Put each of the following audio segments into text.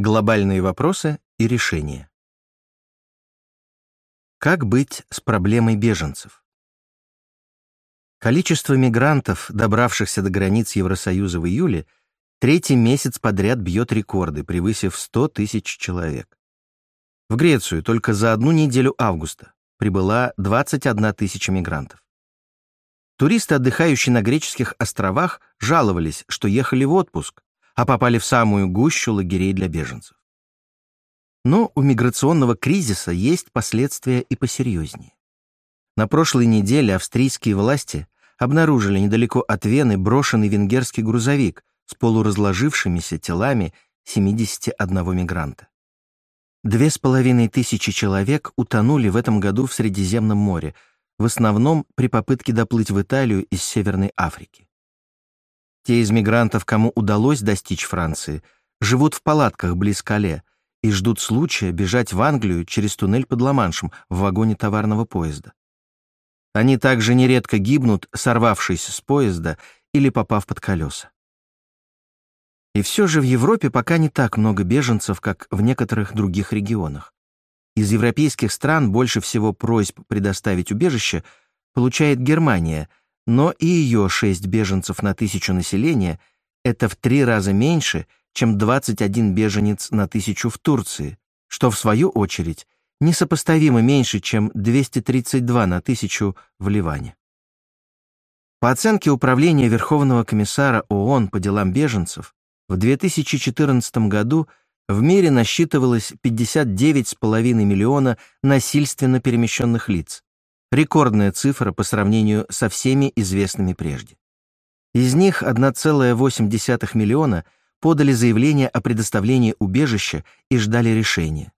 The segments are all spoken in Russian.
Глобальные вопросы и решения. Как быть с проблемой беженцев? Количество мигрантов, добравшихся до границ Евросоюза в июле, третий месяц подряд бьет рекорды, превысив 100 тысяч человек. В Грецию только за одну неделю августа прибыла 21 тысяча мигрантов. Туристы, отдыхающие на греческих островах, жаловались, что ехали в отпуск, а попали в самую гущу лагерей для беженцев. Но у миграционного кризиса есть последствия и посерьезнее. На прошлой неделе австрийские власти обнаружили недалеко от Вены брошенный венгерский грузовик с полуразложившимися телами 71 мигранта. Две с половиной тысячи человек утонули в этом году в Средиземном море, в основном при попытке доплыть в Италию из Северной Африки. Те из мигрантов, кому удалось достичь Франции, живут в палатках близ Кале и ждут случая бежать в Англию через туннель под Ла-Маншем в вагоне товарного поезда. Они также нередко гибнут, сорвавшись с поезда или попав под колеса. И все же в Европе пока не так много беженцев, как в некоторых других регионах. Из европейских стран больше всего просьб предоставить убежище получает Германия, но и ее 6 беженцев на тысячу населения — это в три раза меньше, чем 21 беженец на тысячу в Турции, что, в свою очередь, несопоставимо меньше, чем 232 на тысячу в Ливане. По оценке Управления Верховного комиссара ООН по делам беженцев, в 2014 году в мире насчитывалось 59,5 миллиона насильственно перемещенных лиц. Рекордная цифра по сравнению со всеми известными прежде. Из них 1,8 миллиона подали заявление о предоставлении убежища и ждали решения.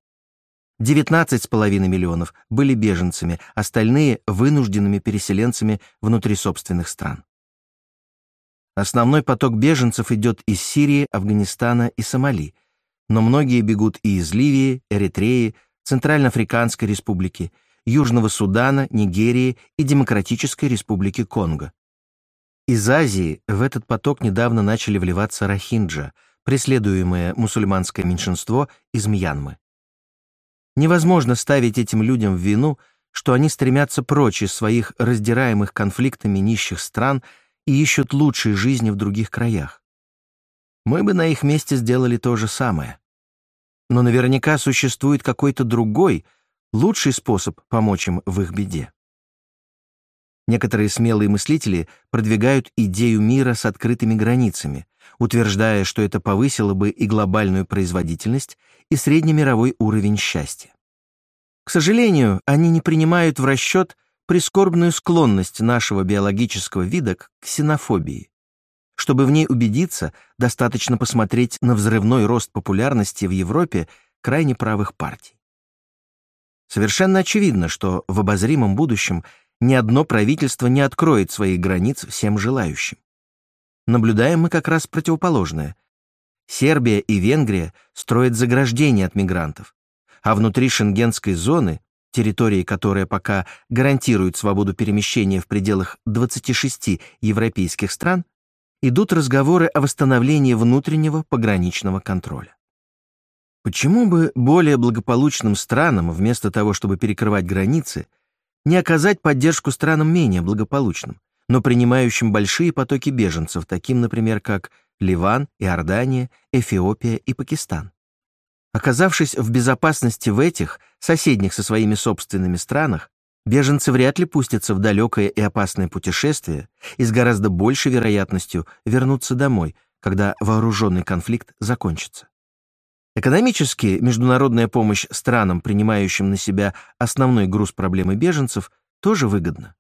19,5 миллионов были беженцами, остальные — вынужденными переселенцами внутри собственных стран. Основной поток беженцев идет из Сирии, Афганистана и Сомали, но многие бегут и из Ливии, Эритреи, Центральноафриканской республики, Южного Судана, Нигерии и Демократической республики Конго. Из Азии в этот поток недавно начали вливаться рахинджа, преследуемое мусульманское меньшинство из Мьянмы. Невозможно ставить этим людям в вину, что они стремятся прочь из своих раздираемых конфликтами нищих стран и ищут лучшей жизни в других краях. Мы бы на их месте сделали то же самое. Но наверняка существует какой-то другой, лучший способ помочь им в их беде. Некоторые смелые мыслители продвигают идею мира с открытыми границами, утверждая, что это повысило бы и глобальную производительность, и среднемировой уровень счастья. К сожалению, они не принимают в расчет прискорбную склонность нашего биологического вида к ксенофобии. Чтобы в ней убедиться, достаточно посмотреть на взрывной рост популярности в Европе крайне правых партий. Совершенно очевидно, что в обозримом будущем ни одно правительство не откроет своих границ всем желающим. Наблюдаем мы как раз противоположное. Сербия и Венгрия строят заграждения от мигрантов, а внутри шенгенской зоны, территории, которая пока гарантирует свободу перемещения в пределах 26 европейских стран, идут разговоры о восстановлении внутреннего пограничного контроля. Почему бы более благополучным странам, вместо того, чтобы перекрывать границы, не оказать поддержку странам менее благополучным, но принимающим большие потоки беженцев, таким, например, как Ливан, Иордания, Эфиопия и Пакистан? Оказавшись в безопасности в этих, соседних со своими собственными странах, беженцы вряд ли пустятся в далекое и опасное путешествие и с гораздо большей вероятностью вернутся домой, когда вооруженный конфликт закончится. Экономически международная помощь странам, принимающим на себя основной груз проблемы беженцев, тоже выгодна.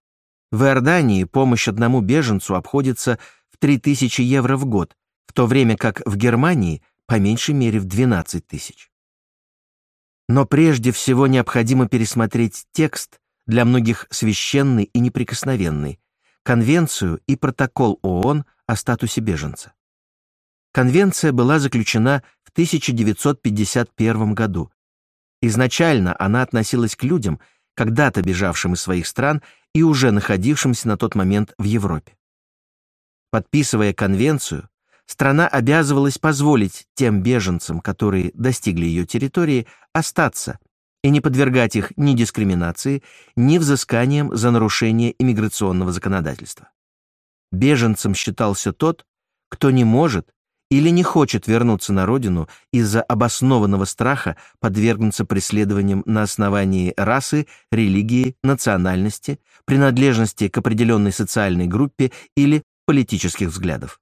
В Иордании помощь одному беженцу обходится в 3000 евро в год, в то время как в Германии по меньшей мере в 12 тысяч. Но прежде всего необходимо пересмотреть текст, для многих священный и неприкосновенный, Конвенцию и протокол ООН о статусе беженца. Конвенция была заключена в 1951 году. Изначально она относилась к людям, когда-то бежавшим из своих стран и уже находившимся на тот момент в Европе. Подписывая конвенцию, страна обязывалась позволить тем беженцам, которые достигли ее территории, остаться и не подвергать их ни дискриминации, ни взысканиям за нарушение иммиграционного законодательства. Беженцем считался тот, кто не может или не хочет вернуться на родину из-за обоснованного страха подвергнуться преследованиям на основании расы, религии, национальности, принадлежности к определенной социальной группе или политических взглядов.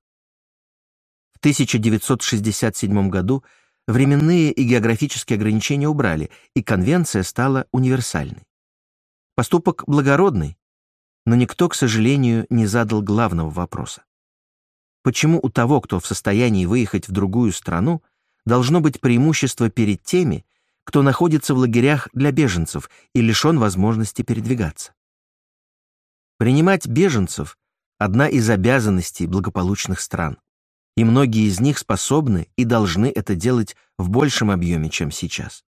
В 1967 году временные и географические ограничения убрали, и конвенция стала универсальной. Поступок благородный, но никто, к сожалению, не задал главного вопроса. Почему у того, кто в состоянии выехать в другую страну, должно быть преимущество перед теми, кто находится в лагерях для беженцев и лишен возможности передвигаться? Принимать беженцев – одна из обязанностей благополучных стран, и многие из них способны и должны это делать в большем объеме, чем сейчас.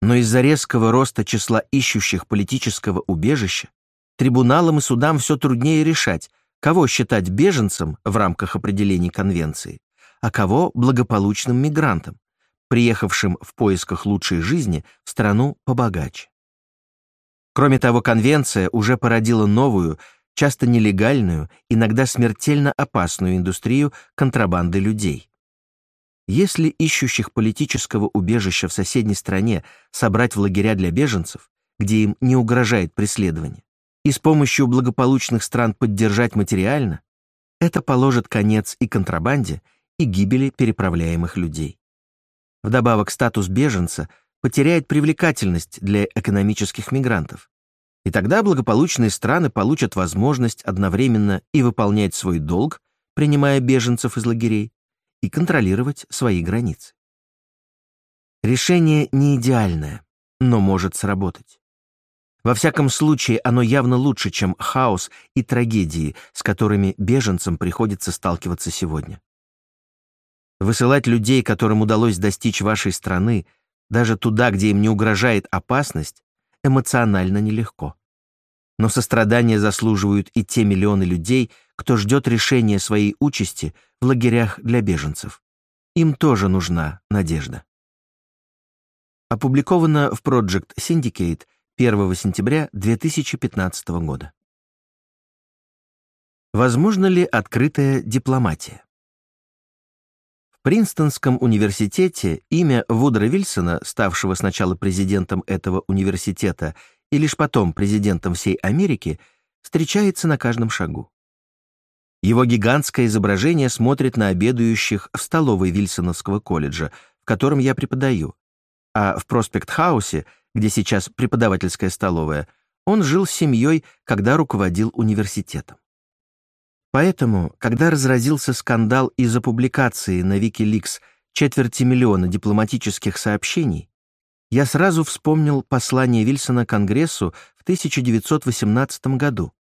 Но из-за резкого роста числа ищущих политического убежища трибуналам и судам все труднее решать, кого считать беженцем в рамках определений конвенции, а кого благополучным мигрантом, приехавшим в поисках лучшей жизни в страну побогаче. Кроме того, конвенция уже породила новую, часто нелегальную, иногда смертельно опасную индустрию контрабанды людей. Если ищущих политического убежища в соседней стране собрать в лагеря для беженцев, где им не угрожает преследование, и с помощью благополучных стран поддержать материально, это положит конец и контрабанде, и гибели переправляемых людей. Вдобавок статус беженца потеряет привлекательность для экономических мигрантов. И тогда благополучные страны получат возможность одновременно и выполнять свой долг, принимая беженцев из лагерей, и контролировать свои границы. Решение не идеальное, но может сработать. Во всяком случае, оно явно лучше, чем хаос и трагедии, с которыми беженцам приходится сталкиваться сегодня. Высылать людей, которым удалось достичь вашей страны, даже туда, где им не угрожает опасность, эмоционально нелегко. Но сострадания заслуживают и те миллионы людей, кто ждет решения своей участи в лагерях для беженцев. Им тоже нужна надежда. Опубликовано в Project Syndicate 1 сентября 2015 года. Возможно ли открытая дипломатия? В Принстонском университете имя Вудра Вильсона, ставшего сначала президентом этого университета и лишь потом президентом всей Америки, встречается на каждом шагу. Его гигантское изображение смотрит на обедающих в столовой Вильсоновского колледжа, в котором я преподаю, а в Проспект-хаусе — где сейчас преподавательская столовая, он жил с семьей, когда руководил университетом. Поэтому, когда разразился скандал из-за публикации на Wikileaks четверти миллиона дипломатических сообщений, я сразу вспомнил послание Вильсона Конгрессу в 1918 году,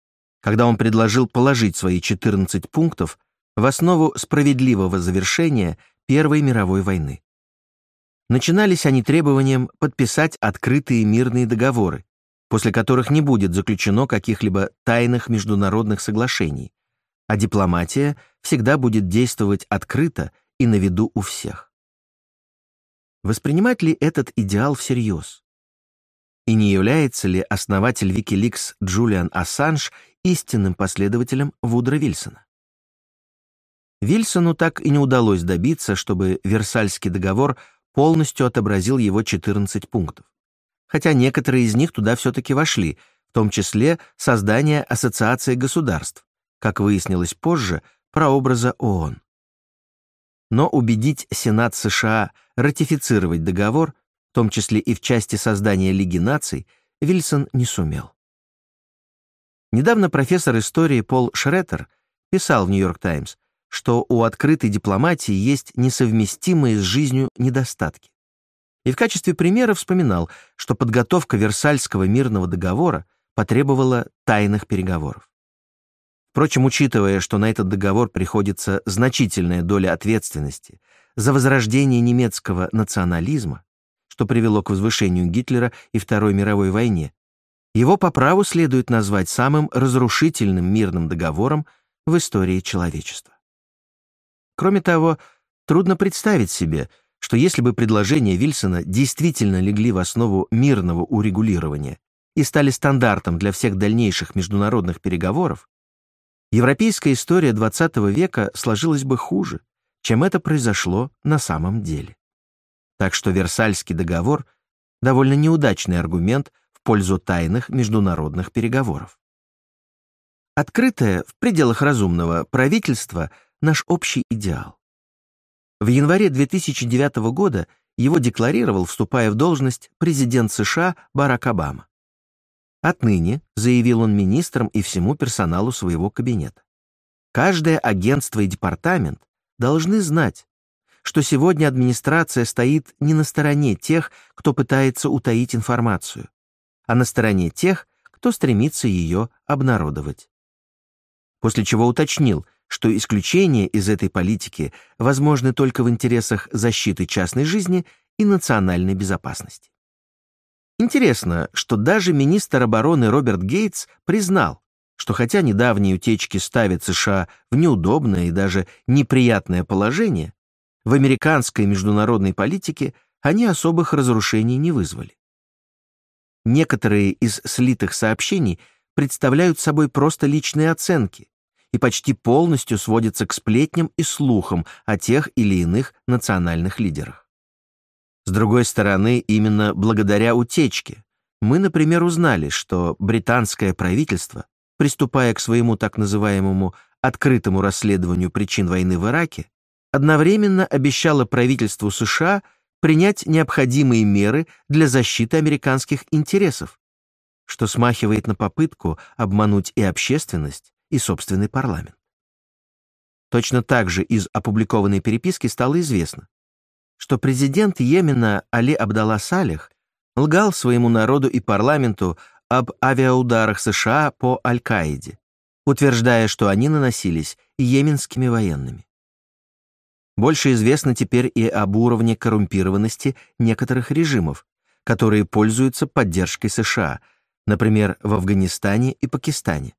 когда он предложил положить свои 14 пунктов в основу справедливого завершения Первой мировой войны. Начинались они требованием подписать открытые мирные договоры, после которых не будет заключено каких-либо тайных международных соглашений, а дипломатия всегда будет действовать открыто и на виду у всех. Воспринимать ли этот идеал всерьез? И не является ли основатель Wikileaks Джулиан Ассанж истинным последователем Вудра Вильсона? Вильсону так и не удалось добиться, чтобы Версальский договор полностью отобразил его 14 пунктов. Хотя некоторые из них туда все-таки вошли, в том числе создание Ассоциации государств, как выяснилось позже, прообраза ООН. Но убедить Сенат США ратифицировать договор, в том числе и в части создания Лиги наций, Вильсон не сумел. Недавно профессор истории Пол Шреттер писал в «Нью-Йорк Таймс», что у открытой дипломатии есть несовместимые с жизнью недостатки. И в качестве примера вспоминал, что подготовка Версальского мирного договора потребовала тайных переговоров. Впрочем, учитывая, что на этот договор приходится значительная доля ответственности за возрождение немецкого национализма, что привело к возвышению Гитлера и Второй мировой войне, его по праву следует назвать самым разрушительным мирным договором в истории человечества. Кроме того, трудно представить себе, что если бы предложения Вильсона действительно легли в основу мирного урегулирования и стали стандартом для всех дальнейших международных переговоров, европейская история XX века сложилась бы хуже, чем это произошло на самом деле. Так что Версальский договор — довольно неудачный аргумент в пользу тайных международных переговоров. Открытое, в пределах разумного, правительство — наш общий идеал. В январе 2009 года его декларировал, вступая в должность, президент США Барак Обама. Отныне, заявил он министрам и всему персоналу своего кабинета, каждое агентство и департамент должны знать, что сегодня администрация стоит не на стороне тех, кто пытается утаить информацию, а на стороне тех, кто стремится ее обнародовать. После чего уточнил, что исключения из этой политики возможны только в интересах защиты частной жизни и национальной безопасности. Интересно, что даже министр обороны Роберт Гейтс признал, что хотя недавние утечки ставят США в неудобное и даже неприятное положение, в американской международной политике они особых разрушений не вызвали. Некоторые из слитых сообщений представляют собой просто личные оценки, и почти полностью сводится к сплетням и слухам о тех или иных национальных лидерах. С другой стороны, именно благодаря утечке мы, например, узнали, что британское правительство, приступая к своему так называемому открытому расследованию причин войны в Ираке, одновременно обещало правительству США принять необходимые меры для защиты американских интересов, что смахивает на попытку обмануть и общественность, и собственный парламент. Точно так же из опубликованной переписки стало известно, что президент Йемена Али Абдалла Салих лгал своему народу и парламенту об авиаударах США по Аль-Каиде, утверждая, что они наносились йеменскими военными. Больше известно теперь и об уровне коррумпированности некоторых режимов, которые пользуются поддержкой США, например, в Афганистане и Пакистане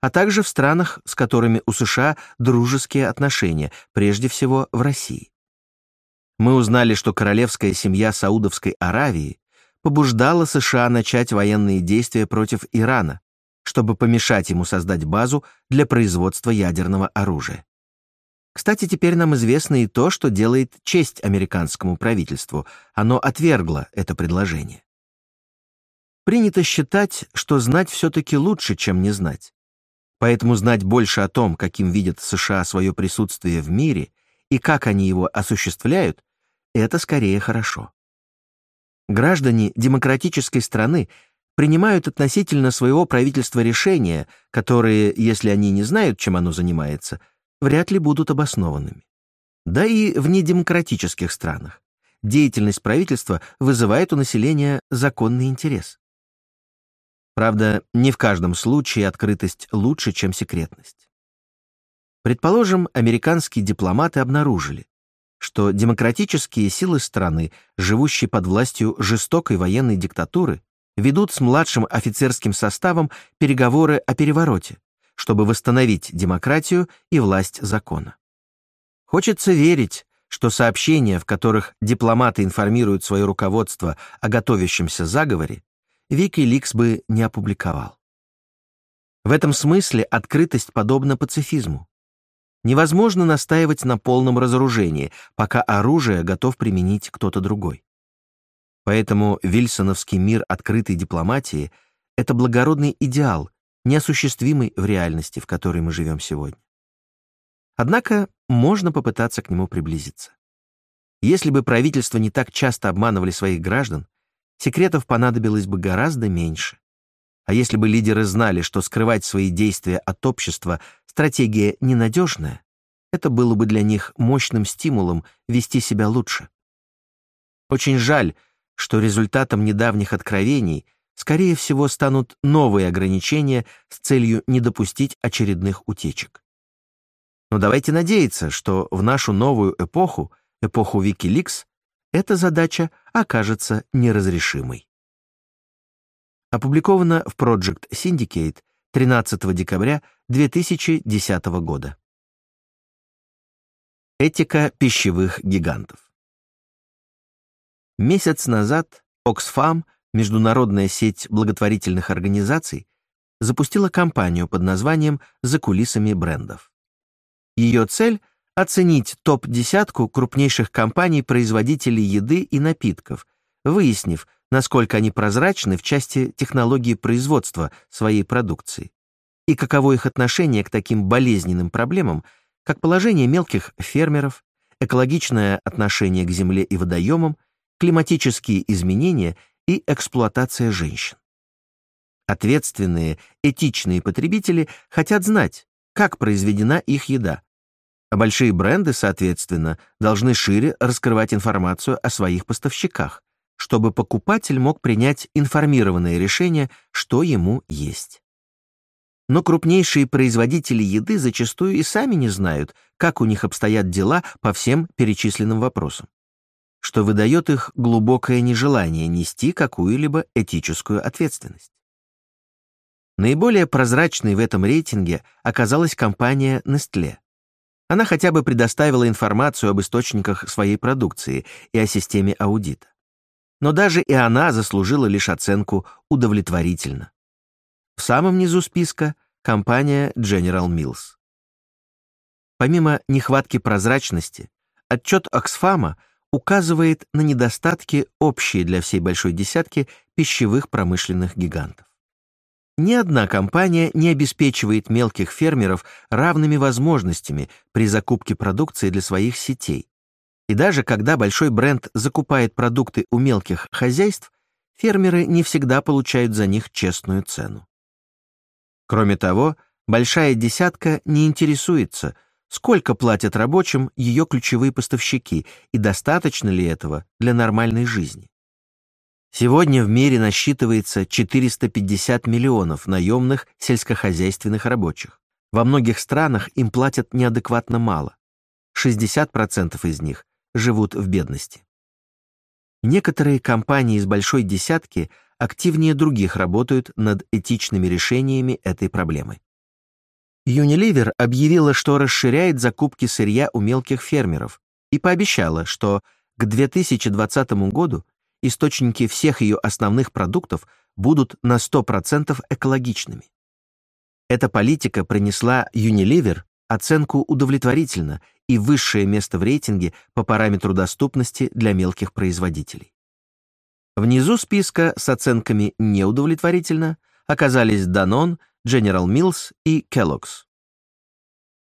а также в странах, с которыми у США дружеские отношения, прежде всего в России. Мы узнали, что королевская семья Саудовской Аравии побуждала США начать военные действия против Ирана, чтобы помешать ему создать базу для производства ядерного оружия. Кстати, теперь нам известно и то, что делает честь американскому правительству. Оно отвергло это предложение. Принято считать, что знать все-таки лучше, чем не знать. Поэтому знать больше о том, каким видят США свое присутствие в мире и как они его осуществляют, это скорее хорошо. Граждане демократической страны принимают относительно своего правительства решения, которые, если они не знают, чем оно занимается, вряд ли будут обоснованными. Да и в недемократических странах деятельность правительства вызывает у населения законный интерес. Правда, не в каждом случае открытость лучше, чем секретность. Предположим, американские дипломаты обнаружили, что демократические силы страны, живущие под властью жестокой военной диктатуры, ведут с младшим офицерским составом переговоры о перевороте, чтобы восстановить демократию и власть закона. Хочется верить, что сообщения, в которых дипломаты информируют свое руководство о готовящемся заговоре, Викиликс бы не опубликовал. В этом смысле открытость подобна пацифизму. Невозможно настаивать на полном разоружении, пока оружие готов применить кто-то другой. Поэтому вильсоновский мир открытой дипломатии — это благородный идеал, неосуществимый в реальности, в которой мы живем сегодня. Однако можно попытаться к нему приблизиться. Если бы правительства не так часто обманывали своих граждан, секретов понадобилось бы гораздо меньше. А если бы лидеры знали, что скрывать свои действия от общества стратегия ненадежная, это было бы для них мощным стимулом вести себя лучше. Очень жаль, что результатом недавних откровений, скорее всего, станут новые ограничения с целью не допустить очередных утечек. Но давайте надеяться, что в нашу новую эпоху, эпоху Wikileaks, эта задача окажется неразрешимой. Опубликовано в Project Syndicate 13 декабря 2010 года. Этика пищевых гигантов. Месяц назад Oxfam, международная сеть благотворительных организаций, запустила кампанию под названием «За кулисами брендов». Ее цель — оценить топ-десятку крупнейших компаний-производителей еды и напитков, выяснив, насколько они прозрачны в части технологии производства своей продукции и каково их отношение к таким болезненным проблемам, как положение мелких фермеров, экологичное отношение к земле и водоемам, климатические изменения и эксплуатация женщин. Ответственные, этичные потребители хотят знать, как произведена их еда, а большие бренды, соответственно, должны шире раскрывать информацию о своих поставщиках, чтобы покупатель мог принять информированное решение, что ему есть. Но крупнейшие производители еды зачастую и сами не знают, как у них обстоят дела по всем перечисленным вопросам, что выдает их глубокое нежелание нести какую-либо этическую ответственность. Наиболее прозрачной в этом рейтинге оказалась компания Nestlé. Она хотя бы предоставила информацию об источниках своей продукции и о системе аудита. Но даже и она заслужила лишь оценку «удовлетворительно». В самом низу списка компания General Mills. Помимо нехватки прозрачности, отчет Оксфама указывает на недостатки, общие для всей большой десятки пищевых промышленных гигантов. Ни одна компания не обеспечивает мелких фермеров равными возможностями при закупке продукции для своих сетей. И даже когда большой бренд закупает продукты у мелких хозяйств, фермеры не всегда получают за них честную цену. Кроме того, большая десятка не интересуется, сколько платят рабочим ее ключевые поставщики и достаточно ли этого для нормальной жизни. Сегодня в мире насчитывается 450 миллионов наемных сельскохозяйственных рабочих. Во многих странах им платят неадекватно мало. 60% из них живут в бедности. Некоторые компании из большой десятки активнее других работают над этичными решениями этой проблемы. Unilever объявила, что расширяет закупки сырья у мелких фермеров и пообещала, что к 2020 году источники всех ее основных продуктов будут на 100% экологичными. Эта политика принесла Unilever оценку удовлетворительно и высшее место в рейтинге по параметру доступности для мелких производителей. Внизу списка с оценками «неудовлетворительно» оказались Danone, General Mills и Kellogg's.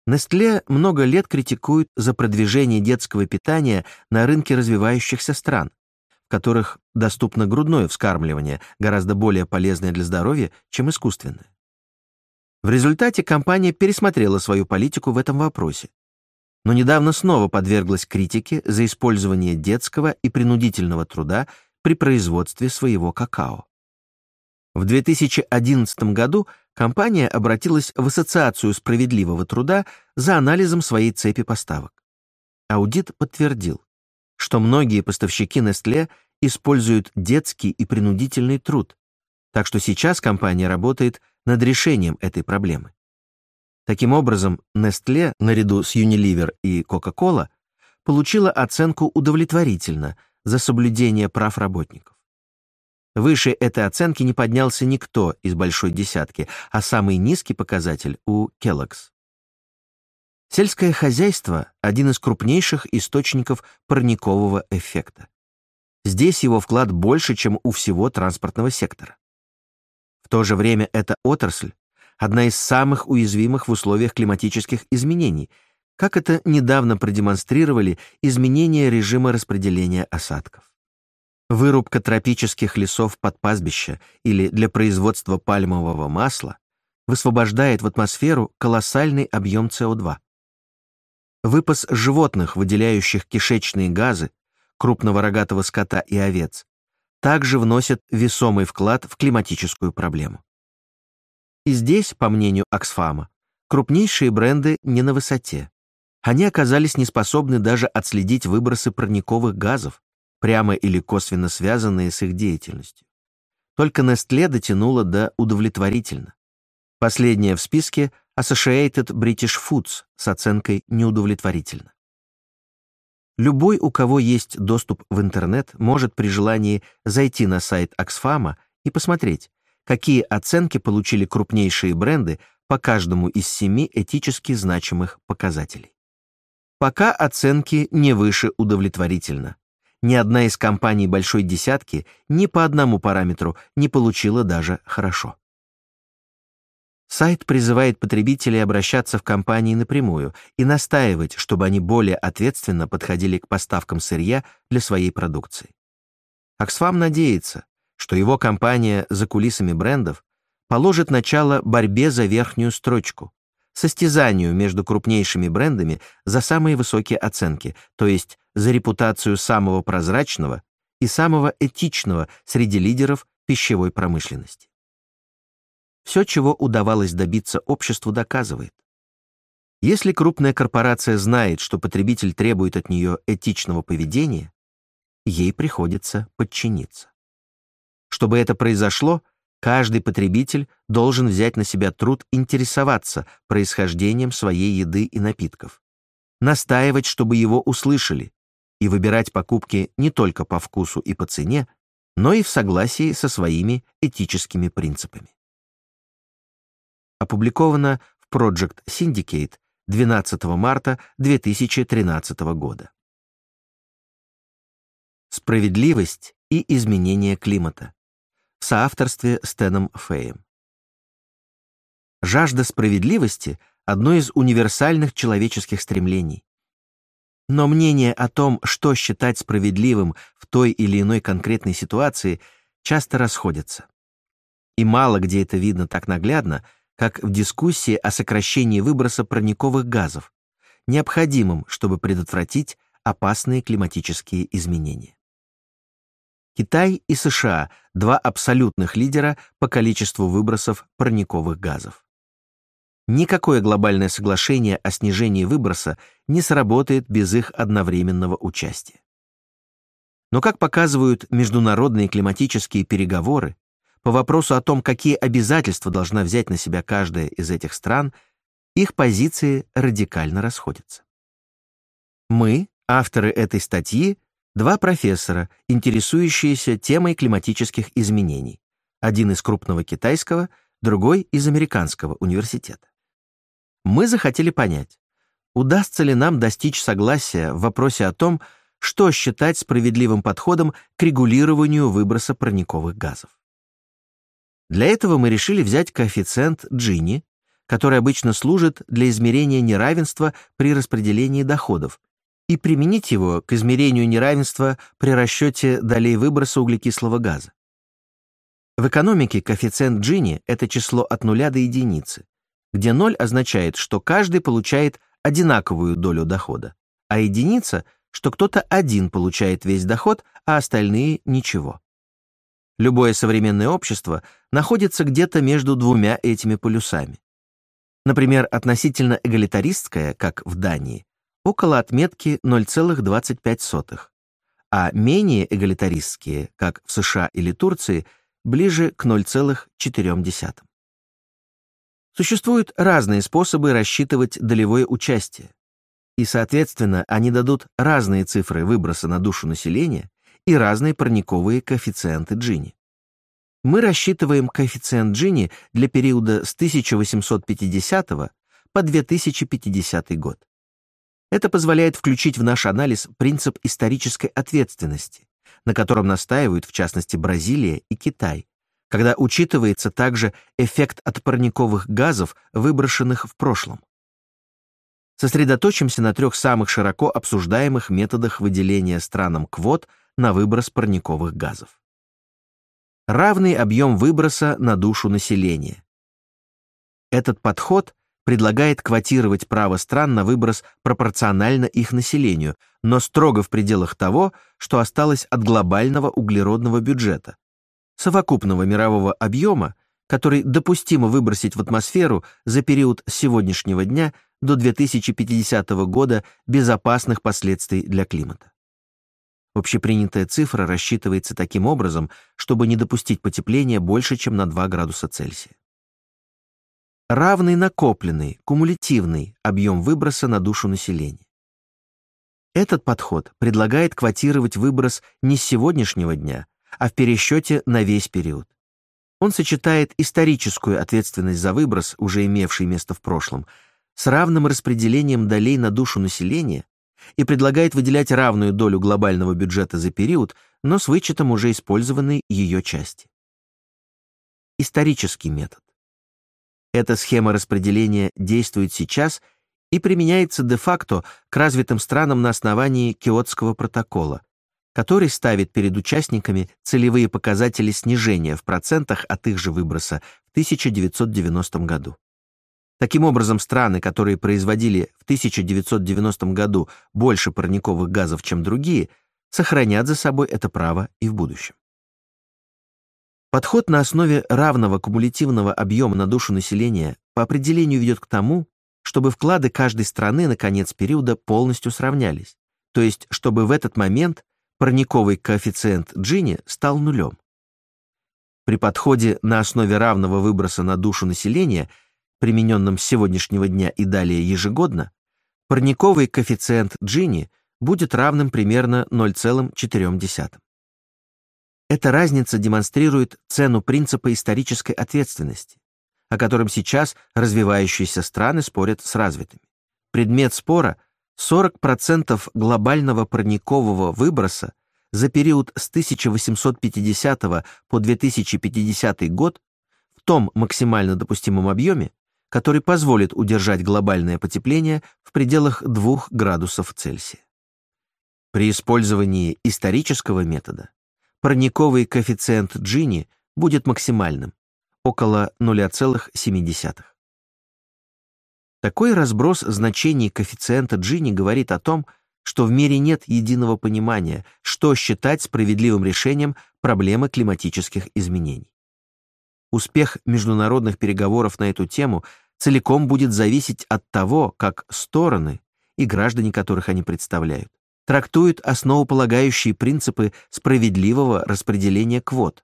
Nestle много лет критикует за продвижение детского питания на рынке развивающихся стран, которых доступно грудное вскармливание, гораздо более полезное для здоровья, чем искусственное. В результате компания пересмотрела свою политику в этом вопросе, но недавно снова подверглась критике за использование детского и принудительного труда при производстве своего какао. В 2011 году компания обратилась в Ассоциацию справедливого труда за анализом своей цепи поставок. Аудит подтвердил, что многие поставщики Nestle используют детский и принудительный труд, так что сейчас компания работает над решением этой проблемы. Таким образом, Nestle наряду с Unilever и Coca-Cola получила оценку удовлетворительно за соблюдение прав работников. Выше этой оценки не поднялся никто из большой десятки, а самый низкий показатель у Kellogg's. Сельское хозяйство — один из крупнейших источников парникового эффекта. Здесь его вклад больше, чем у всего транспортного сектора. В то же время эта отрасль — одна из самых уязвимых в условиях климатических изменений, как это недавно продемонстрировали изменения режима распределения осадков. Вырубка тропических лесов под пастбища или для производства пальмового масла высвобождает в атмосферу колоссальный объем СО2. Выпас животных, выделяющих кишечные газы, крупного рогатого скота и овец, также вносят весомый вклад в климатическую проблему. И здесь, по мнению Оксфама, крупнейшие бренды не на высоте. Они оказались неспособны даже отследить выбросы парниковых газов, прямо или косвенно связанные с их деятельностью. Только Nestle дотянула до удовлетворительно. Последняя в списке Associated British Foods с оценкой неудовлетворительно. Любой, у кого есть доступ в интернет, может при желании зайти на сайт Оксфама и посмотреть, какие оценки получили крупнейшие бренды по каждому из семи этически значимых показателей. Пока оценки не выше удовлетворительно. Ни одна из компаний большой десятки ни по одному параметру не получила даже хорошо. Сайт призывает потребителей обращаться в компании напрямую и настаивать, чтобы они более ответственно подходили к поставкам сырья для своей продукции. Оксфам надеется, что его компания за кулисами брендов положит начало борьбе за верхнюю строчку, состязанию между крупнейшими брендами за самые высокие оценки, то есть за репутацию самого прозрачного и самого этичного среди лидеров пищевой промышленности. Все, чего удавалось добиться обществу, доказывает. Если крупная корпорация знает, что потребитель требует от нее этичного поведения, ей приходится подчиниться. Чтобы это произошло, каждый потребитель должен взять на себя труд интересоваться происхождением своей еды и напитков, настаивать, чтобы его услышали, и выбирать покупки не только по вкусу и по цене, но и в согласии со своими этическими принципами опубликовано в Project Syndicate 12 марта 2013 года. Справедливость и изменение климата. В соавторстве с Теном Феем. Жажда справедливости — одно из универсальных человеческих стремлений. Но мнение о том, что считать справедливым в той или иной конкретной ситуации, часто расходятся. И мало где это видно так наглядно — как в дискуссии о сокращении выброса парниковых газов, необходимым, чтобы предотвратить опасные климатические изменения. Китай и США – два абсолютных лидера по количеству выбросов парниковых газов. Никакое глобальное соглашение о снижении выброса не сработает без их одновременного участия. Но, как показывают международные климатические переговоры, по вопросу о том, какие обязательства должна взять на себя каждая из этих стран, их позиции радикально расходятся. Мы, авторы этой статьи, два профессора, интересующиеся темой климатических изменений, один из крупного китайского, другой из американского университета. Мы захотели понять, удастся ли нам достичь согласия в вопросе о том, что считать справедливым подходом к регулированию выброса парниковых газов. Для этого мы решили взять коэффициент Джини, который обычно служит для измерения неравенства при распределении доходов, и применить его к измерению неравенства при расчете долей выброса углекислого газа. В экономике коэффициент Джини — это число от нуля до единицы, где ноль означает, что каждый получает одинаковую долю дохода, а единица — что кто-то один получает весь доход, а остальные — ничего. Любое современное общество находится где-то между двумя этими полюсами. Например, относительно эгалитаристское, как в Дании, около отметки 0,25, а менее эгалитаристские, как в США или Турции, ближе к 0,4. Существуют разные способы рассчитывать долевое участие, и, соответственно, они дадут разные цифры выброса на душу населения и разные парниковые коэффициенты Джини. Мы рассчитываем коэффициент Джини для периода с 1850 по 2050 год. Это позволяет включить в наш анализ принцип исторической ответственности, на котором настаивают в частности Бразилия и Китай, когда учитывается также эффект от парниковых газов, выброшенных в прошлом. Сосредоточимся на трех самых широко обсуждаемых методах выделения странам квот на выброс парниковых газов. Равный объем выброса на душу населения. Этот подход предлагает квотировать право стран на выброс пропорционально их населению, но строго в пределах того, что осталось от глобального углеродного бюджета, совокупного мирового объема, который допустимо выбросить в атмосферу за период с сегодняшнего дня до 2050 года без опасных последствий для климата. Общепринятая цифра рассчитывается таким образом, чтобы не допустить потепления больше, чем на 2 градуса Цельсия. Равный накопленный, кумулятивный объем выброса на душу населения. Этот подход предлагает квотировать выброс не с сегодняшнего дня, а в пересчете на весь период. Он сочетает историческую ответственность за выброс, уже имевший место в прошлом, с равным распределением долей на душу населения и предлагает выделять равную долю глобального бюджета за период, но с вычетом уже использованной ее части. Исторический метод. Эта схема распределения действует сейчас и применяется де-факто к развитым странам на основании Киотского протокола, который ставит перед участниками целевые показатели снижения в процентах от их же выброса в 1990 году. Таким образом, страны, которые производили в 1990 году больше парниковых газов, чем другие, сохранят за собой это право и в будущем. Подход на основе равного кумулятивного объема на душу населения по определению ведет к тому, чтобы вклады каждой страны на конец периода полностью сравнялись, то есть чтобы в этот момент парниковый коэффициент Джини стал нулем. При подходе на основе равного выброса на душу населения – примененном с сегодняшнего дня и далее ежегодно, парниковый коэффициент Джини будет равным примерно 0,4. Эта разница демонстрирует цену принципа исторической ответственности, о котором сейчас развивающиеся страны спорят с развитыми. Предмет спора — 40% глобального парникового выброса за период с 1850 по 2050 год в том максимально допустимом объеме, который позволит удержать глобальное потепление в пределах 2 градусов Цельсия. При использовании исторического метода парниковый коэффициент Джини будет максимальным, около 0,7. Такой разброс значений коэффициента Джини говорит о том, что в мире нет единого понимания, что считать справедливым решением проблемы климатических изменений. Успех международных переговоров на эту тему целиком будет зависеть от того, как стороны и граждане, которых они представляют, трактуют основополагающие принципы справедливого распределения квот,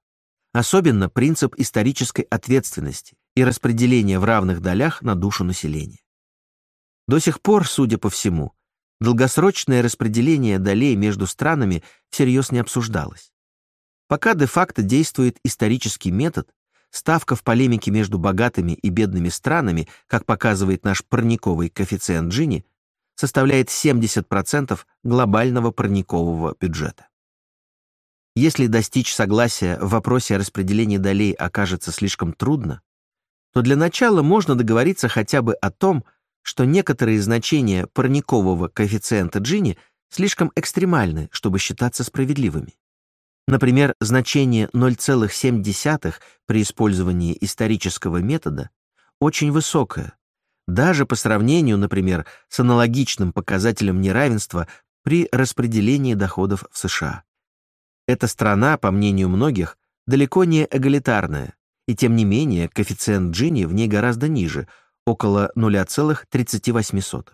особенно принцип исторической ответственности и распределения в равных долях на душу населения. До сих пор, судя по всему, долгосрочное распределение долей между странами всерьез не обсуждалось. Пока де-факто действует исторический метод, ставка в полемике между богатыми и бедными странами, как показывает наш парниковый коэффициент Джини, составляет 70% глобального парникового бюджета. Если достичь согласия в вопросе о распределении долей окажется слишком трудно, то для начала можно договориться хотя бы о том, что некоторые значения парникового коэффициента Джини слишком экстремальны, чтобы считаться справедливыми. Например, значение 0,7 при использовании исторического метода очень высокое, даже по сравнению, например, с аналогичным показателем неравенства при распределении доходов в США. Эта страна, по мнению многих, далеко не эгалитарная, и тем не менее коэффициент Джини в ней гораздо ниже, около 0,38.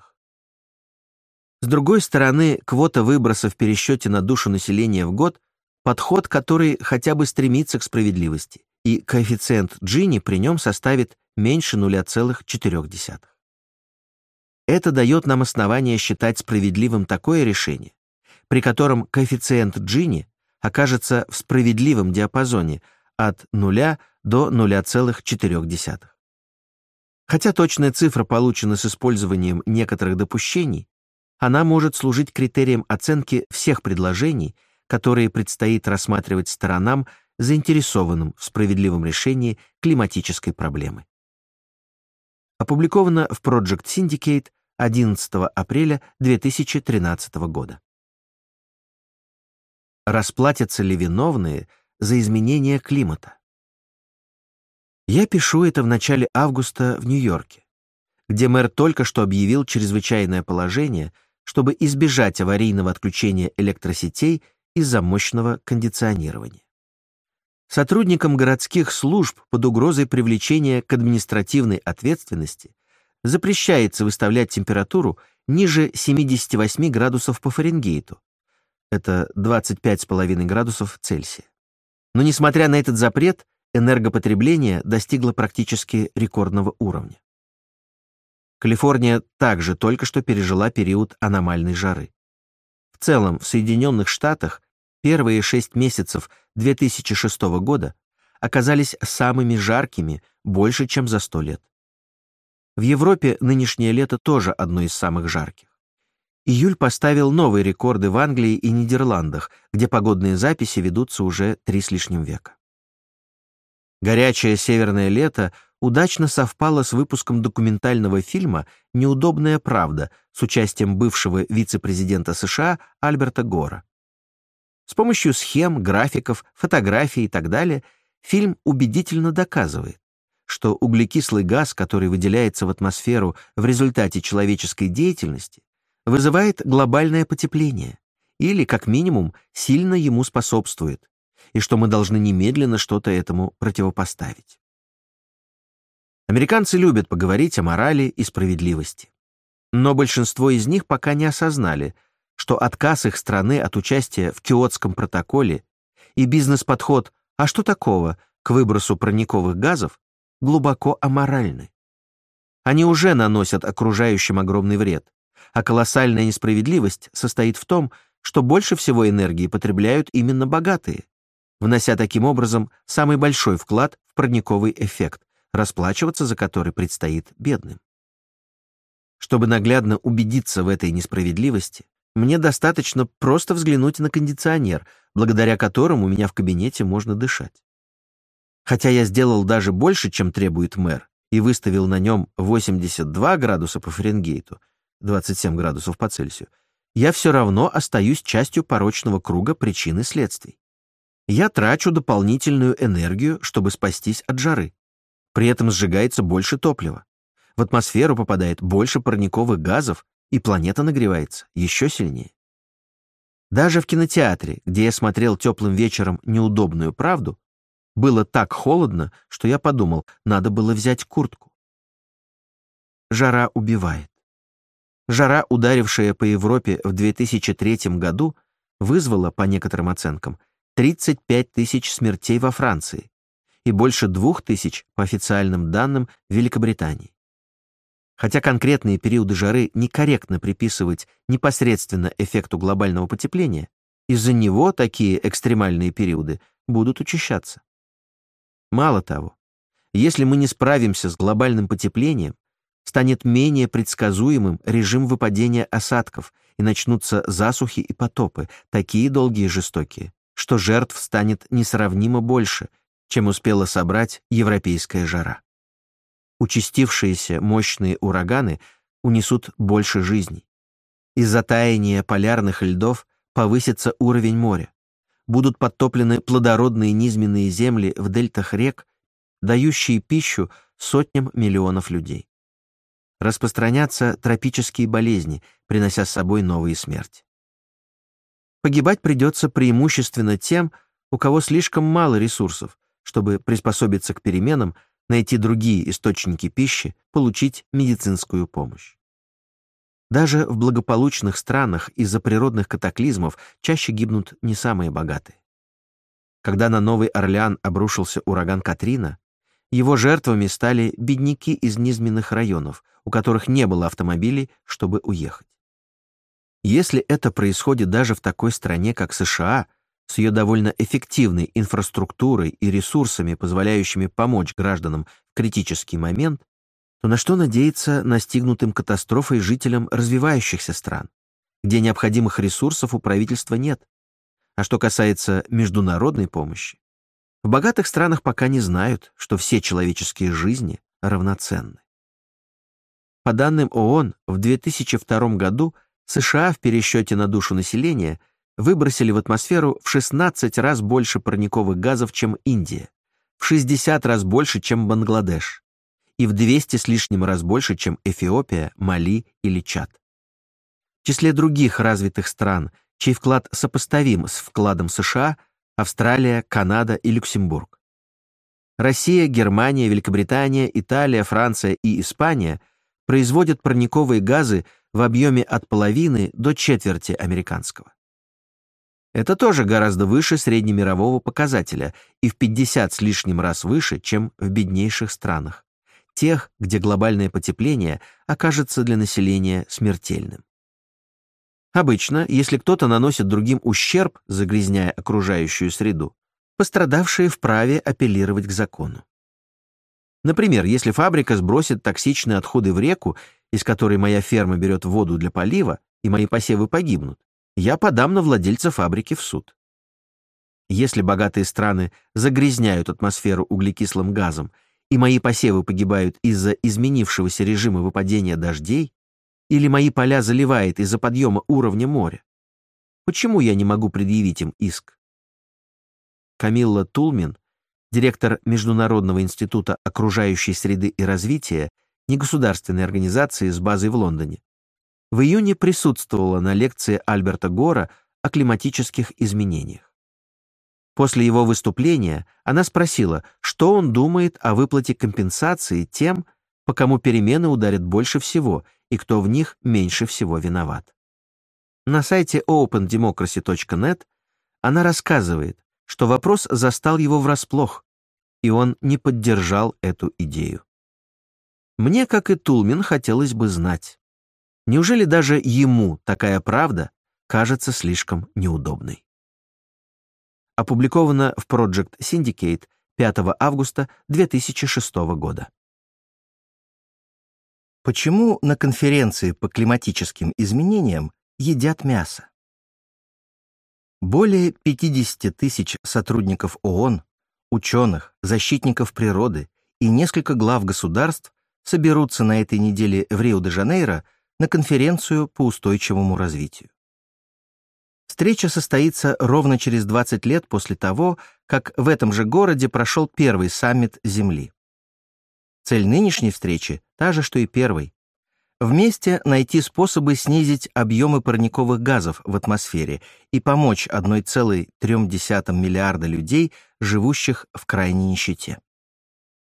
С другой стороны, квота выброса в пересчете на душу населения в год подход, который хотя бы стремится к справедливости, и коэффициент Джини при нем составит меньше 0,4. Это дает нам основание считать справедливым такое решение, при котором коэффициент Джини окажется в справедливом диапазоне от 0 до 0,4. Хотя точная цифра получена с использованием некоторых допущений, она может служить критерием оценки всех предложений которые предстоит рассматривать сторонам, заинтересованным в справедливом решении климатической проблемы. Опубликовано в Project Syndicate 11 апреля 2013 года. Расплатятся ли виновные за изменение климата? Я пишу это в начале августа в Нью-Йорке, где мэр только что объявил чрезвычайное положение, чтобы избежать аварийного отключения электросетей из-за мощного кондиционирования. Сотрудникам городских служб под угрозой привлечения к административной ответственности запрещается выставлять температуру ниже 78 градусов по Фаренгейту. Это 25,5 градусов Цельсия. Но несмотря на этот запрет, энергопотребление достигло практически рекордного уровня. Калифорния также только что пережила период аномальной жары. целом в Соединенных Штатах первые шесть месяцев 2006 года оказались самыми жаркими больше, чем за сто лет. В Европе нынешнее лето тоже одно из самых жарких. Июль поставил новые рекорды в Англии и Нидерландах, где погодные записи ведутся уже три с лишним века. Горячее северное лето удачно совпало с выпуском документального фильма «Неудобная правда» с участием бывшего вице-президента США Альберта Гора. С помощью схем, графиков, фотографий и так далее фильм убедительно доказывает, что углекислый газ, который выделяется в атмосферу в результате человеческой деятельности, вызывает глобальное потепление или, как минимум, сильно ему способствует, и что мы должны немедленно что-то этому противопоставить. Американцы любят поговорить о морали и справедливости. Но большинство из них пока не осознали, что отказ их страны от участия в Киотском протоколе и бизнес-подход «а что такого?» к выбросу парниковых газов глубоко аморальны. Они уже наносят окружающим огромный вред, а колоссальная несправедливость состоит в том, что больше всего энергии потребляют именно богатые, внося таким образом самый большой вклад в парниковый эффект, расплачиваться за который предстоит бедным. Чтобы наглядно убедиться в этой несправедливости, мне достаточно просто взглянуть на кондиционер, благодаря которому у меня в кабинете можно дышать. Хотя я сделал даже больше, чем требует мэр, и выставил на нем 82 градуса по Фаренгейту, 27 градусов по Цельсию, я все равно остаюсь частью порочного круга причин и следствий. Я трачу дополнительную энергию, чтобы спастись от жары. При этом сжигается больше топлива. В атмосферу попадает больше парниковых газов, и планета нагревается еще сильнее. Даже в кинотеатре, где я смотрел теплым вечером «Неудобную правду», было так холодно, что я подумал, надо было взять куртку. Жара убивает. Жара, ударившая по Европе в 2003 году, вызвала, по некоторым оценкам, 35 тысяч смертей во Франции и больше 2 тысяч, по официальным данным, в Великобритании. Хотя конкретные периоды жары некорректно приписывать непосредственно эффекту глобального потепления, из-за него такие экстремальные периоды будут учащаться. Мало того, если мы не справимся с глобальным потеплением, станет менее предсказуемым режим выпадения осадков и начнутся засухи и потопы, такие долгие и жестокие, что жертв станет несравнимо больше, чем успела собрать европейская жара. Участившиеся мощные ураганы унесут больше жизней. Из-за таяния полярных льдов повысится уровень моря. Будут подтоплены плодородные низменные земли в дельтах рек, дающие пищу сотням миллионов людей. Распространятся тропические болезни, принося с собой новые смерти. Погибать придется преимущественно тем, у кого слишком мало ресурсов, чтобы приспособиться к переменам, найти другие источники пищи, получить медицинскую помощь. Даже в благополучных странах из-за природных катаклизмов чаще гибнут не самые богатые. Когда на Новый Орлеан обрушился ураган Катрина, его жертвами стали бедняки из низменных районов, у которых не было автомобилей, чтобы уехать. Если это происходит даже в такой стране, как США, с ее довольно эффективной инфраструктурой и ресурсами, позволяющими помочь гражданам в критический момент, то на что надеяться настигнутым катастрофой жителям развивающихся стран, где необходимых ресурсов у правительства нет? А что касается международной помощи, в богатых странах пока не знают, что все человеческие жизни равноценны. По данным ООН, в 2002 году США в пересчете на душу населения выбросили в атмосферу в 16 раз больше парниковых газов, чем Индия, в 60 раз больше, чем Бангладеш, и в 200 с лишним раз больше, чем Эфиопия, Мали или Чад. В числе других развитых стран, чей вклад сопоставим с вкладом США, Австралия, Канада и Люксембург. Россия, Германия, Великобритания, Италия, Франция и Испания производят парниковые газы в объеме от половины до четверти американского. Это тоже гораздо выше среднемирового показателя и в 50 с лишним раз выше, чем в беднейших странах, тех, где глобальное потепление окажется для населения смертельным. Обычно, если кто-то наносит другим ущерб, загрязняя окружающую среду, пострадавшие вправе апеллировать к закону. Например, если фабрика сбросит токсичные отходы в реку, из которой моя ферма берет воду для полива, и мои посевы погибнут, я подам на владельца фабрики в суд. Если богатые страны загрязняют атмосферу углекислым газом, и мои посевы погибают из-за изменившегося режима выпадения дождей, или мои поля заливает из-за подъема уровня моря, почему я не могу предъявить им иск? Камилла Тулмин, директор Международного института окружающей среды и развития, негосударственной организации с базой в Лондоне, в июне присутствовала на лекции Альберта Гора о климатических изменениях. После его выступления она спросила, что он думает о выплате компенсации тем, по кому перемены ударят больше всего и кто в них меньше всего виноват. На сайте opendemocracy.net она рассказывает, что вопрос застал его врасплох, и он не поддержал эту идею. Мне, как и Тулмин, хотелось бы знать, Неужели даже ему такая правда кажется слишком неудобной? Опубликовано в Project Syndicate 5 августа 2006 года. Почему на конференции по климатическим изменениям едят мясо? Более 50 тысяч сотрудников ООН, ученых, защитников природы и несколько глав государств соберутся на этой неделе в Рио-де-Жанейро на конференцию по устойчивому развитию. Встреча состоится ровно через 20 лет после того, как в этом же городе прошел первый саммит Земли. Цель нынешней встречи та же, что и первой. Вместе найти способы снизить объемы парниковых газов в атмосфере и помочь 1,3 миллиарда людей, живущих в крайней нищете.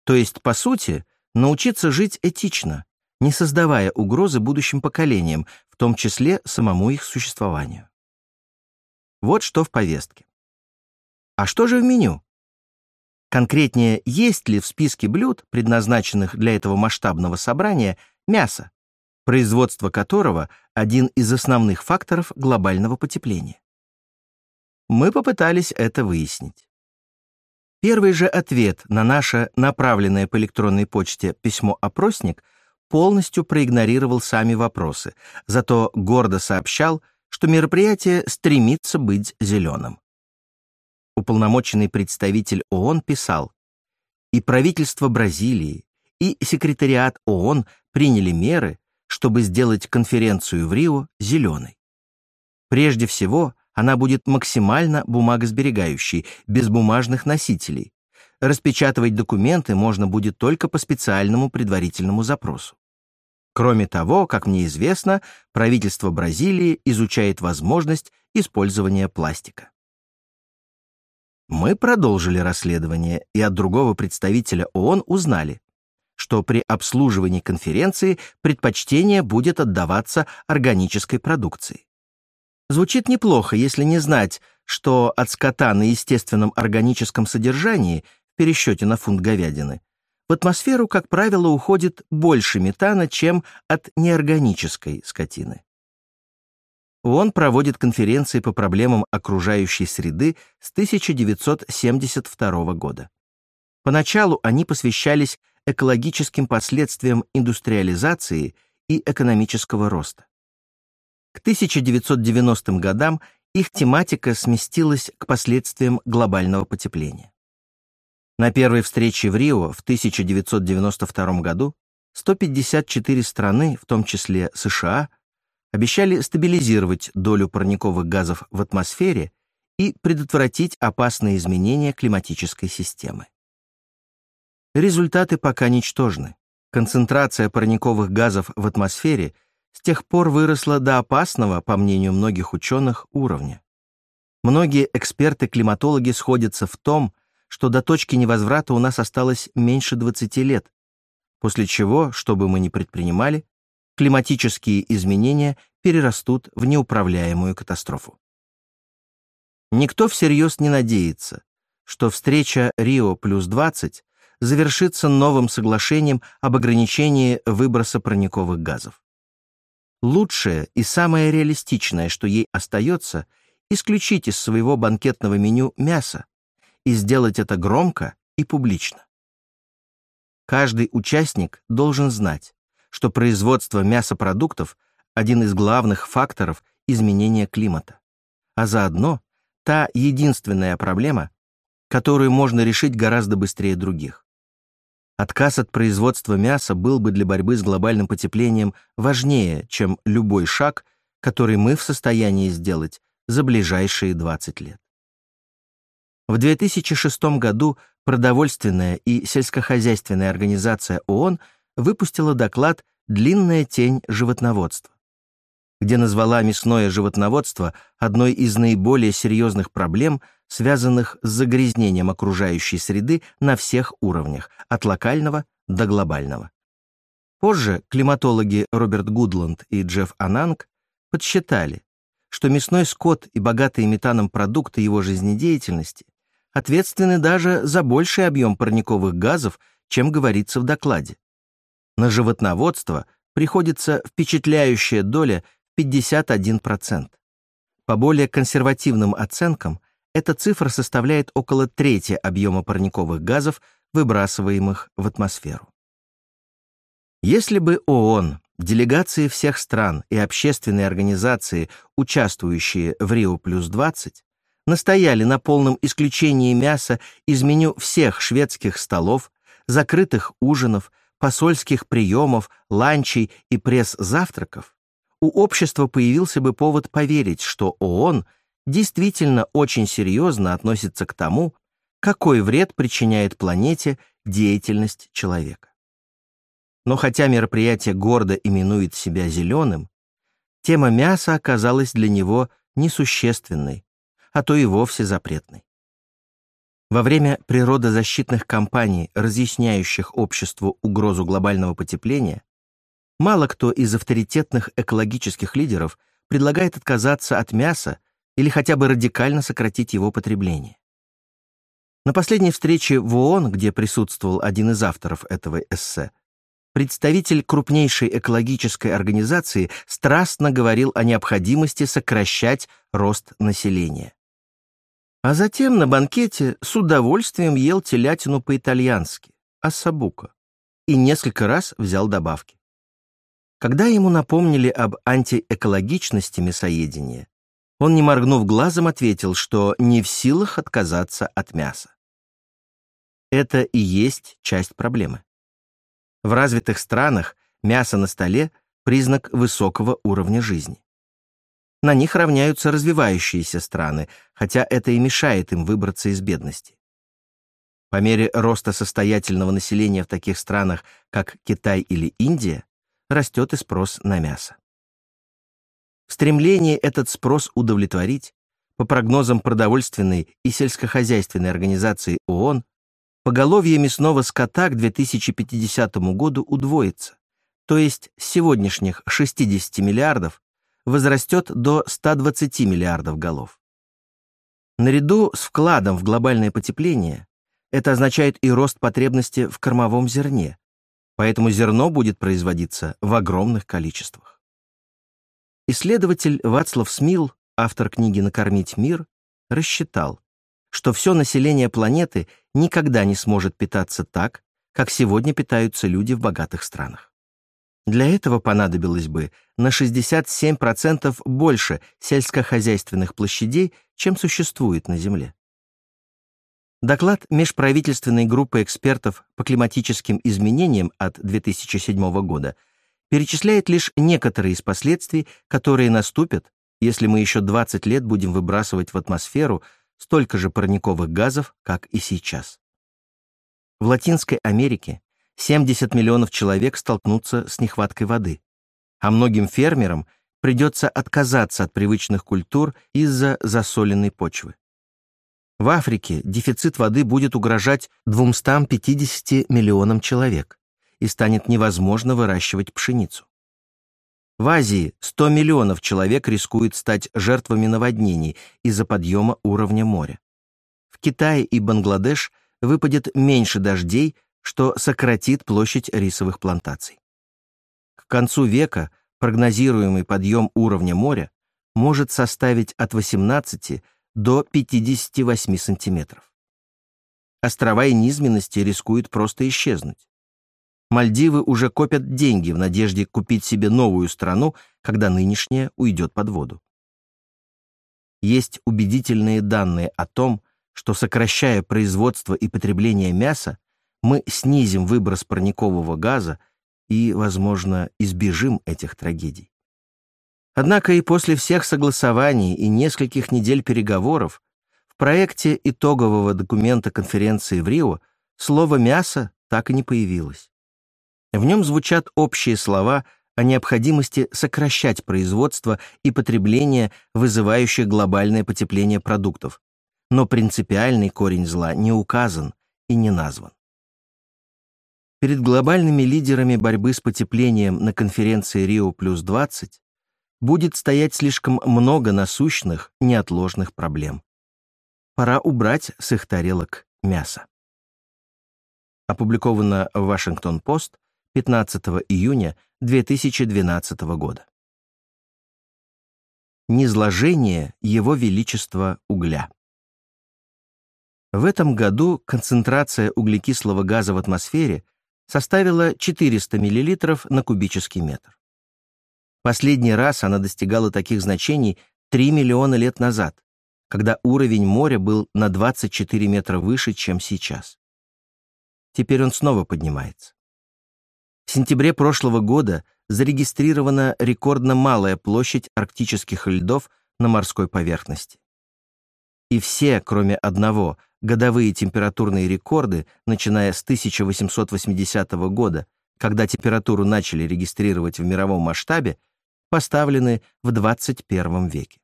То есть, по сути, научиться жить этично, не создавая угрозы будущим поколениям, в том числе самому их существованию. Вот что в повестке. А что же в меню? Конкретнее, есть ли в списке блюд, предназначенных для этого масштабного собрания, мясо, производство которого – один из основных факторов глобального потепления? Мы попытались это выяснить. Первый же ответ на наше направленное по электронной почте письмо-опросник – полностью проигнорировал сами вопросы, зато гордо сообщал, что мероприятие стремится быть зеленым. Уполномоченный представитель ООН писал, и правительство Бразилии, и секретариат ООН приняли меры, чтобы сделать конференцию в Рио зеленой. Прежде всего, она будет максимально бумагосберегающей, без бумажных носителей, распечатывать документы можно будет только по специальному предварительному запросу. Кроме того, как мне известно, правительство Бразилии изучает возможность использования пластика. Мы продолжили расследование и от другого представителя ООН узнали, что при обслуживании конференции предпочтение будет отдаваться органической продукции. Звучит неплохо, если не знать, что от скота на естественном органическом содержании пересчете на фунт говядины в атмосферу, как правило, уходит больше метана, чем от неорганической скотины. ООН проводит конференции по проблемам окружающей среды с 1972 года. Поначалу они посвящались экологическим последствиям индустриализации и экономического роста. К 1990 годам их тематика сместилась к последствиям глобального потепления. На первой встрече в Рио в 1992 году 154 страны, в том числе США, обещали стабилизировать долю парниковых газов в атмосфере и предотвратить опасные изменения климатической системы. Результаты пока ничтожны. Концентрация парниковых газов в атмосфере с тех пор выросла до опасного, по мнению многих ученых, уровня. Многие эксперты-климатологи сходятся в том, что до точки невозврата у нас осталось меньше 20 лет, после чего, что бы мы ни предпринимали, климатические изменения перерастут в неуправляемую катастрофу. Никто всерьез не надеется, что встреча Рио плюс 20 завершится новым соглашением об ограничении выброса парниковых газов. лучшее и самое реалистичное, что ей остается, исключить из своего банкетного меню мясо и сделать это громко и публично. Каждый участник должен знать, что производство мясопродуктов – один из главных факторов изменения климата, а заодно та единственная проблема, которую можно решить гораздо быстрее других. Отказ от производства мяса был бы для борьбы с глобальным потеплением важнее, чем любой шаг, который мы в состоянии сделать за ближайшие 20 лет. В 2006 году продовольственная и сельскохозяйственная организация ООН выпустила доклад «Длинная тень животноводства», где назвала мясное животноводство одной из наиболее серьезных проблем, связанных с загрязнением окружающей среды на всех уровнях, от локального до глобального. Позже климатологи Роберт Гудланд и Джефф Ананг подсчитали, что мясной скот и богатые метаном продукты его жизнедеятельности ответственны даже за больший объем парниковых газов, чем говорится в докладе. На животноводство приходится впечатляющая доля 51%. По более консервативным оценкам, эта цифра составляет около трети объема парниковых газов, выбрасываемых в атмосферу. Если бы ООН, делегации всех стран и общественные организации, участвующие в Рио плюс 20, настояли на полном исключении мяса из меню всех шведских столов, закрытых ужинов, посольских приемов, ланчей и пресс-завтраков, у общества появился бы повод поверить, что ООН действительно очень серьезно относится к тому, какой вред причиняет планете деятельность человека. Но хотя мероприятие гордо именует себя зеленым, тема мяса оказалась для него несущественной, а то и вовсе запретной. Во время природозащитных кампаний, разъясняющих обществу угрозу глобального потепления, Мало кто из авторитетных экологических лидеров предлагает отказаться от мяса или хотя бы радикально сократить его потребление. На последней встрече в ООН, где присутствовал один из авторов этого эссе, представитель крупнейшей экологической организации страстно говорил о необходимости сокращать рост населения. А затем на банкете с удовольствием ел телятину по-итальянски, ассабука, и несколько раз взял добавки. Когда ему напомнили об антиэкологичности мясоедения, он, не моргнув глазом, ответил, что не в силах отказаться от мяса. Это и есть часть проблемы. В развитых странах мясо на столе — признак высокого уровня жизни. На них равняются развивающиеся страны, хотя это и мешает им выбраться из бедности. По мере роста состоятельного населения в таких странах, как Китай или Индия, растет и спрос на мясо. В стремлении этот спрос удовлетворить, по прогнозам продовольственной и сельскохозяйственной организации ООН, поголовье мясного скота к 2050 году удвоится, то есть с сегодняшних 60 миллиардов возрастет до 120 миллиардов голов. Наряду с вкладом в глобальное потепление это означает и рост потребности в кормовом зерне, поэтому зерно будет производиться в огромных количествах. Исследователь Вацлав Смил, автор книги «Накормить мир», рассчитал, что все население планеты никогда не сможет питаться так, как сегодня питаются люди в богатых странах. Для этого понадобилось бы на 67% больше сельскохозяйственных площадей, чем существует на Земле. Доклад межправительственной группы экспертов по климатическим изменениям от 2007 года перечисляет лишь некоторые из последствий, которые наступят, если мы еще 20 лет будем выбрасывать в атмосферу столько же парниковых газов, как и сейчас. В Латинской Америке 70 миллионов человек столкнутся с нехваткой воды, а многим фермерам придется отказаться от привычных культур из-за засоленной почвы. В Африке дефицит воды будет угрожать 250 миллионам человек и станет невозможно выращивать пшеницу. В Азии 100 миллионов человек рискуют стать жертвами наводнений из-за подъема уровня моря. В Китае и Бангладеш выпадет меньше дождей, что сократит площадь рисовых плантаций. К концу века прогнозируемый подъем уровня моря может составить от 18 до 58 сантиметров. Острова и низменности рискуют просто исчезнуть. Мальдивы уже копят деньги в надежде купить себе новую страну, когда нынешняя уйдет под воду. Есть убедительные данные о том, что сокращая производство и потребление мяса, мы снизим выброс парникового газа и, возможно, избежим этих трагедий. Однако и после всех согласований и нескольких недель переговоров в проекте итогового документа конференции в Рио слово «мясо» так и не появилось. В нем звучат общие слова о необходимости сокращать производство и потребление, вызывающих глобальное потепление продуктов, но принципиальный корень зла не указан и не назван. Перед глобальными лидерами борьбы с потеплением на конференции Рио плюс 20 будет стоять слишком много насущных, неотложных проблем. Пора убрать с их тарелок мясо. Опубликовано в Вашингтон-Пост 15 июня 2012 года. Низложение Его Величества угля. В этом году концентрация углекислого газа в атмосфере составила 400 мл на кубический метр. Последний раз она достигала таких значений 3 миллиона лет назад, когда уровень моря был на 24 метра выше, чем сейчас. Теперь он снова поднимается. В сентябре прошлого года зарегистрирована рекордно малая площадь арктических льдов на морской поверхности. И все, кроме одного, годовые температурные рекорды, начиная с 1880 года, когда температуру начали регистрировать в мировом масштабе, поставлены в 21 веке.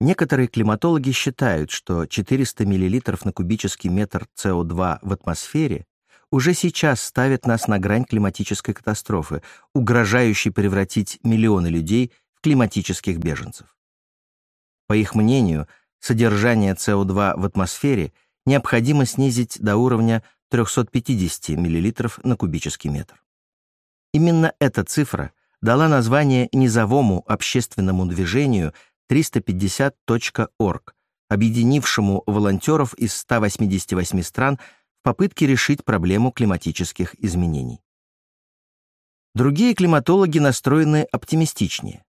Некоторые климатологи считают, что 400 мл на кубический метр СО2 в атмосфере уже сейчас ставит нас на грань климатической катастрофы, угрожающей превратить миллионы людей в климатических беженцев. По их мнению, содержание СО2 в атмосфере необходимо снизить до уровня 350 мл на кубический метр. Именно эта цифра дала название низовому общественному движению 350.org, объединившему волонтеров из 188 стран в попытке решить проблему климатических изменений. Другие климатологи настроены оптимистичнее.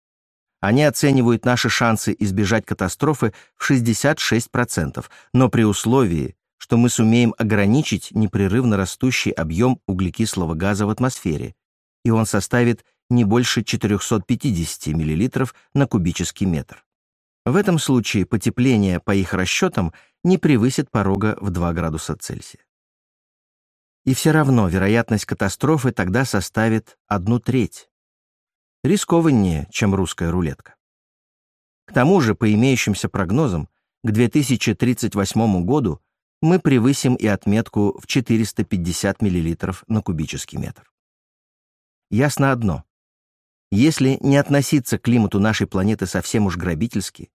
Они оценивают наши шансы избежать катастрофы в 66%, но при условии, что мы сумеем ограничить непрерывно растущий объем углекислого газа в атмосфере, и он составит не больше 450 мл на кубический метр. В этом случае потепление, по их расчетам, не превысит порога в 2 градуса Цельсия. И все равно вероятность катастрофы тогда составит одну треть рискованнее, чем русская рулетка. К тому же, по имеющимся прогнозам, к 2038 году мы превысим и отметку в 450 мл на кубический метр. Ясно одно. Если не относиться к климату нашей планеты совсем уж грабительски,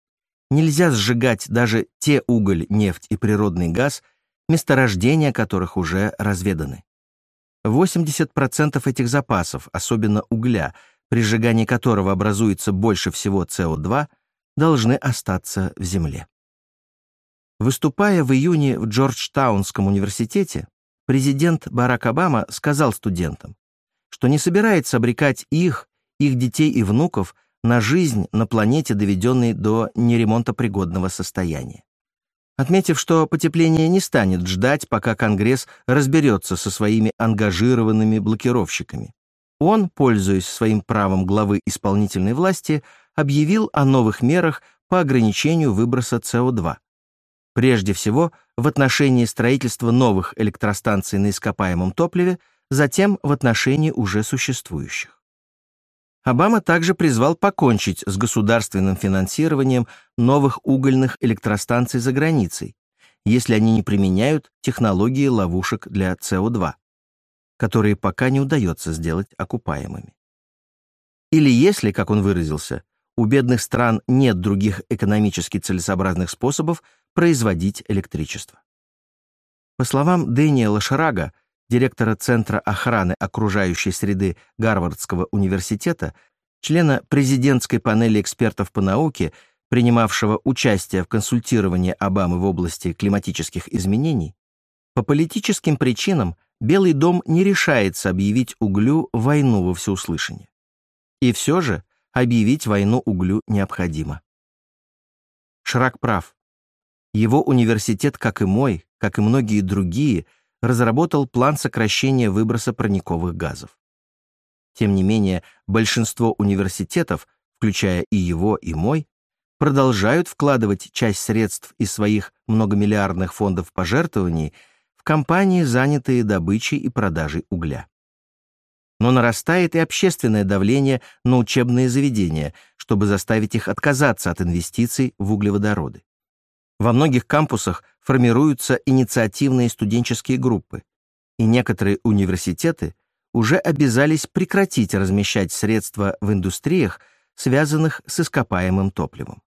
нельзя сжигать даже те уголь, нефть и природный газ, месторождения которых уже разведаны. 80% этих запасов, особенно угля, при сжигании которого образуется больше всего СО2, должны остаться в земле. Выступая в июне в Джорджтаунском университете, президент Барак Обама сказал студентам, что не собирается обрекать их, их детей и внуков на жизнь на планете, доведенной до неремонтопригодного состояния. Отметив, что потепление не станет ждать, пока Конгресс разберется со своими ангажированными блокировщиками. Он, пользуясь своим правом главы исполнительной власти, объявил о новых мерах по ограничению выброса СО2. Прежде всего, в отношении строительства новых электростанций на ископаемом топливе, затем в отношении уже существующих. Обама также призвал покончить с государственным финансированием новых угольных электростанций за границей, если они не применяют технологии ловушек для СО2 которые пока не удается сделать окупаемыми. Или если, как он выразился, у бедных стран нет других экономически целесообразных способов производить электричество. По словам Дэниела Шрага, директора Центра охраны окружающей среды Гарвардского университета, члена президентской панели экспертов по науке, принимавшего участие в консультировании Обамы в области климатических изменений, по политическим причинам Белый дом не решается объявить углю войну во всеуслышание. И все же объявить войну углю необходимо. Шрак прав. Его университет, как и мой, как и многие другие, разработал план сокращения выброса парниковых газов. Тем не менее, большинство университетов, включая и его, и мой, продолжают вкладывать часть средств из своих многомиллиардных фондов пожертвований компании, занятые добычей и продажей угля. Но нарастает и общественное давление на учебные заведения, чтобы заставить их отказаться от инвестиций в углеводороды. Во многих кампусах формируются инициативные студенческие группы, и некоторые университеты уже обязались прекратить размещать средства в индустриях, связанных с ископаемым топливом.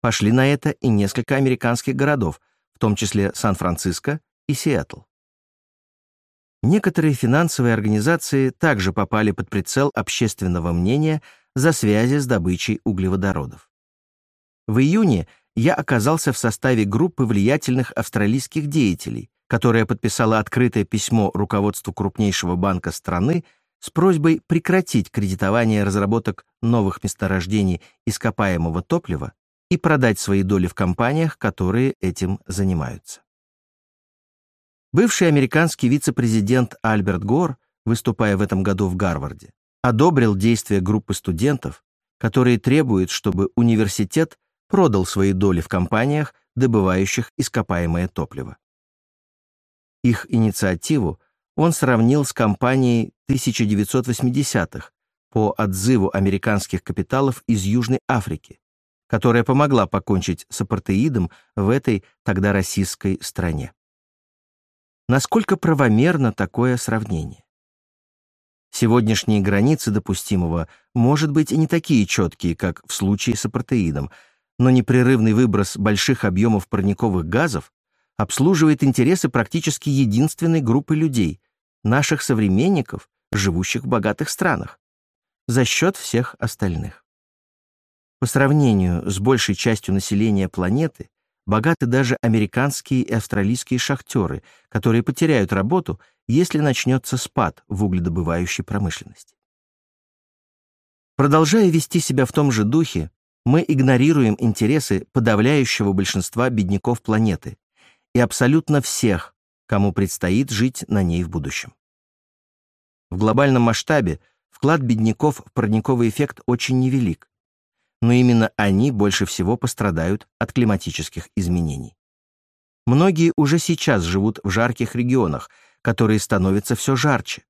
Пошли на это и несколько американских городов, в том числе Сан-Франциско и Сиэтл. Некоторые финансовые организации также попали под прицел общественного мнения за связи с добычей углеводородов. В июне я оказался в составе группы влиятельных австралийских деятелей, которая подписала открытое письмо руководству крупнейшего банка страны с просьбой прекратить кредитование разработок новых месторождений ископаемого топлива и продать свои доли в компаниях, которые этим занимаются. Бывший американский вице-президент Альберт Гор, выступая в этом году в Гарварде, одобрил действия группы студентов, которые требуют, чтобы университет продал свои доли в компаниях, добывающих ископаемое топливо. Их инициативу он сравнил с кампанией 1980-х по отзыву американских капиталов из Южной Африки, которая помогла покончить с апартеидом в этой тогда российской стране. Насколько правомерно такое сравнение? Сегодняшние границы допустимого, может быть, и не такие четкие, как в случае с апартеидом, но непрерывный выброс больших объемов парниковых газов обслуживает интересы практически единственной группы людей, наших современников, живущих в богатых странах, за счет всех остальных. По сравнению с большей частью населения планеты, богаты даже американские и австралийские шахтеры, которые потеряют работу, если начнется спад в угледобывающей промышленности. Продолжая вести себя в том же духе, мы игнорируем интересы подавляющего большинства бедняков планеты и абсолютно всех, кому предстоит жить на ней в будущем. В глобальном масштабе вклад бедняков в парниковый эффект очень невелик, но именно они больше всего пострадают от климатических изменений. Многие уже сейчас живут в жарких регионах, которые становятся все жарче.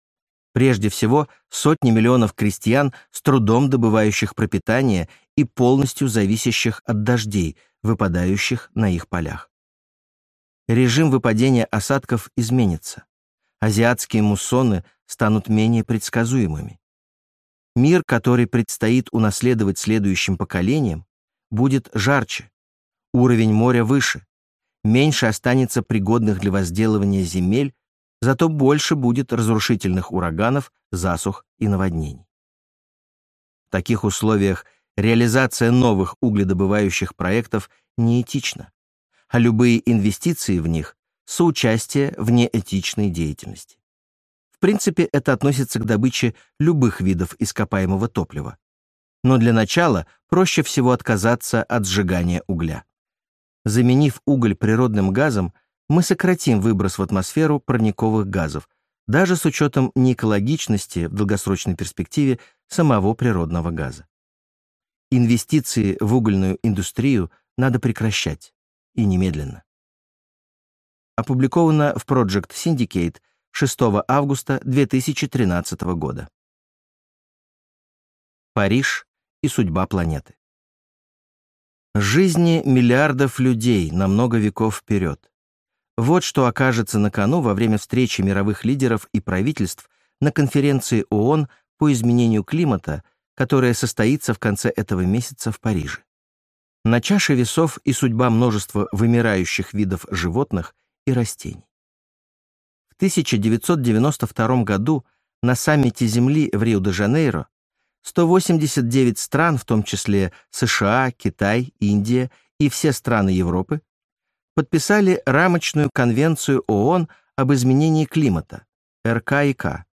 Прежде всего, сотни миллионов крестьян, с трудом добывающих пропитание и полностью зависящих от дождей, выпадающих на их полях. Режим выпадения осадков изменится. Азиатские муссоны станут менее предсказуемыми. Мир, который предстоит унаследовать следующим поколениям, будет жарче, уровень моря выше, меньше останется пригодных для возделывания земель, зато больше будет разрушительных ураганов, засух и наводнений. В таких условиях реализация новых угледобывающих проектов неэтична, а любые инвестиции в них — соучастие в неэтичной деятельности принципе, это относится к добыче любых видов ископаемого топлива. Но для начала проще всего отказаться от сжигания угля. Заменив уголь природным газом, мы сократим выброс в атмосферу парниковых газов, даже с учетом неэкологичности в долгосрочной перспективе самого природного газа. Инвестиции в угольную индустрию надо прекращать, и немедленно. Опубликовано в Project Syndicate 6 августа 2013 года. Париж и судьба планеты. Жизни миллиардов людей на много веков вперед. Вот что окажется на кону во время встречи мировых лидеров и правительств на конференции ООН по изменению климата, которая состоится в конце этого месяца в Париже. На чаше весов и судьба множества вымирающих видов животных и растений. 1992 году на саммите Земли в Рио-де-Жанейро 189 стран, в том числе США, Китай, Индия и все страны Европы, подписали рамочную конвенцию ООН об изменении климата, РКИК,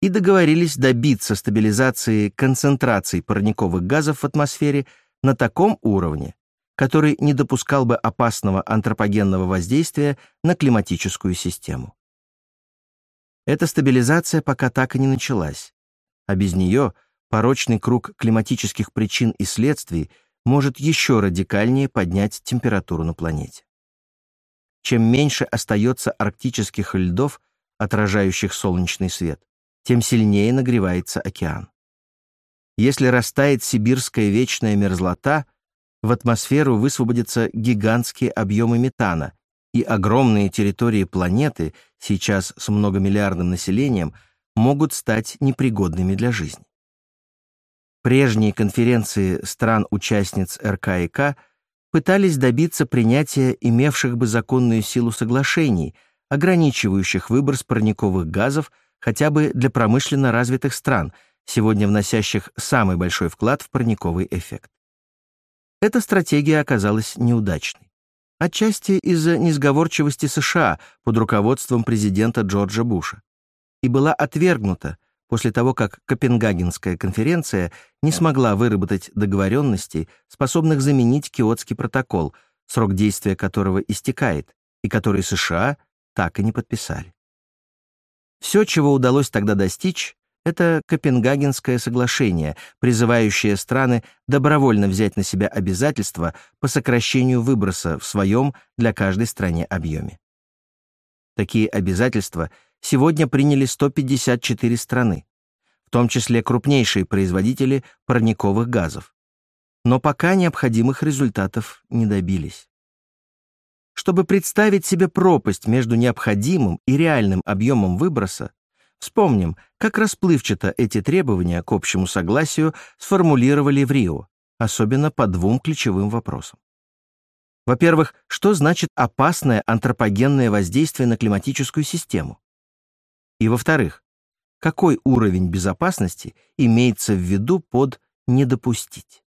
и договорились добиться стабилизации концентрации парниковых газов в атмосфере на таком уровне, который не допускал бы опасного антропогенного воздействия на климатическую систему. Эта стабилизация пока так и не началась, а без нее порочный круг климатических причин и следствий может еще радикальнее поднять температуру на планете. Чем меньше остается арктических льдов, отражающих солнечный свет, тем сильнее нагревается океан. Если растает сибирская вечная мерзлота, в атмосферу высвободятся гигантские объемы метана, и огромные территории планеты, сейчас с многомиллиардным населением, могут стать непригодными для жизни. Прежние конференции стран-участниц РКИК пытались добиться принятия имевших бы законную силу соглашений, ограничивающих выброс парниковых газов хотя бы для промышленно развитых стран, сегодня вносящих самый большой вклад в парниковый эффект. Эта стратегия оказалась неудачной. Отчасти из-за несговорчивости США под руководством президента Джорджа Буша. И была отвергнута после того, как Копенгагенская конференция не смогла выработать договоренностей, способных заменить Киотский протокол, срок действия которого истекает, и который США так и не подписали. Все, чего удалось тогда достичь, это Копенгагенское соглашение, призывающее страны добровольно взять на себя обязательства по сокращению выброса в своем для каждой стране объеме. Такие обязательства — сегодня приняли 154 страны, в том числе крупнейшие производители парниковых газов. Но пока необходимых результатов не добились. Чтобы представить себе пропасть между необходимым и реальным объемом выброса, вспомним, как расплывчато эти требования к общему согласию сформулировали в Рио, особенно по двум ключевым вопросам. Во-первых, что значит опасное антропогенное воздействие на климатическую систему? И во-вторых, какой уровень безопасности имеется в виду под «не допустить».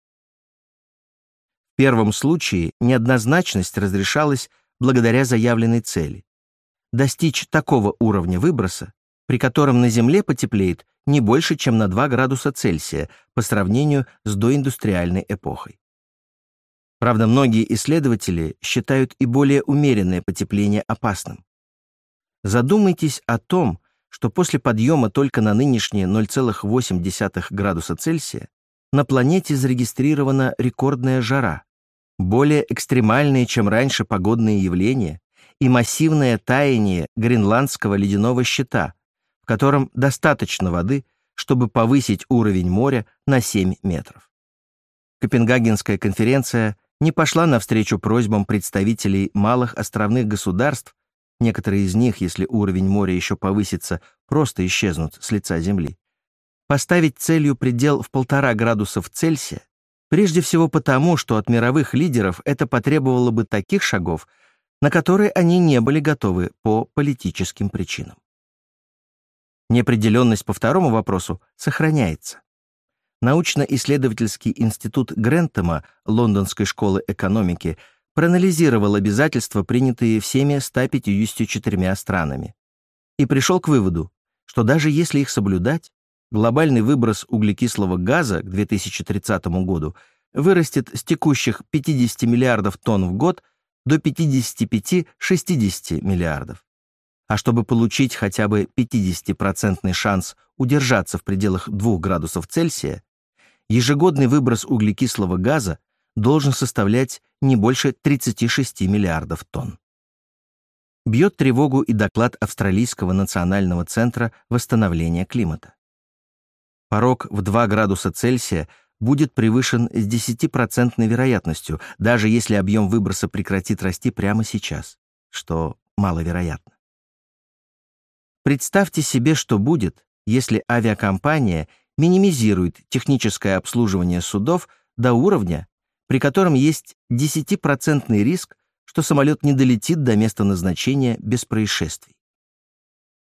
В первом случае неоднозначность разрешалась благодаря заявленной цели — достичь такого уровня выброса, при котором на Земле потеплеет не больше, чем на 2 градуса Цельсия по сравнению с доиндустриальной эпохой. Правда, многие исследователи считают и более умеренное потепление опасным. Задумайтесь о том, что после подъема только на нынешние 0,8 градуса Цельсия на планете зарегистрирована рекордная жара, более экстремальные, чем раньше погодные явления и массивное таяние гренландского ледяного щита, в котором достаточно воды, чтобы повысить уровень моря на 7 метров. Копенгагенская конференция не пошла навстречу просьбам представителей малых островных государств некоторые из них, если уровень моря еще повысится, просто исчезнут с лица Земли. Поставить целью предел в полтора градусов Цельсия, прежде всего потому, что от мировых лидеров это потребовало бы таких шагов, на которые они не были готовы по политическим причинам. Неопределенность по второму вопросу сохраняется. Научно-исследовательский институт Грентема Лондонской школы экономики – проанализировал обязательства, принятые всеми 154 странами, и пришел к выводу, что даже если их соблюдать, глобальный выброс углекислого газа к 2030 году вырастет с текущих 50 миллиардов тонн в год до 55-60 миллиардов. А чтобы получить хотя бы 50% шанс удержаться в пределах 2 градусов Цельсия, ежегодный выброс углекислого газа должен составлять не больше 36 миллиардов тонн. Бьет тревогу и доклад Австралийского национального центра восстановления климата. Порог в 2 градуса Цельсия будет превышен с 10% вероятностью, даже если объем выброса прекратит расти прямо сейчас, что маловероятно. Представьте себе, что будет, если авиакомпания минимизирует техническое обслуживание судов до уровня, при котором есть 10% риск, что самолет не долетит до места назначения без происшествий.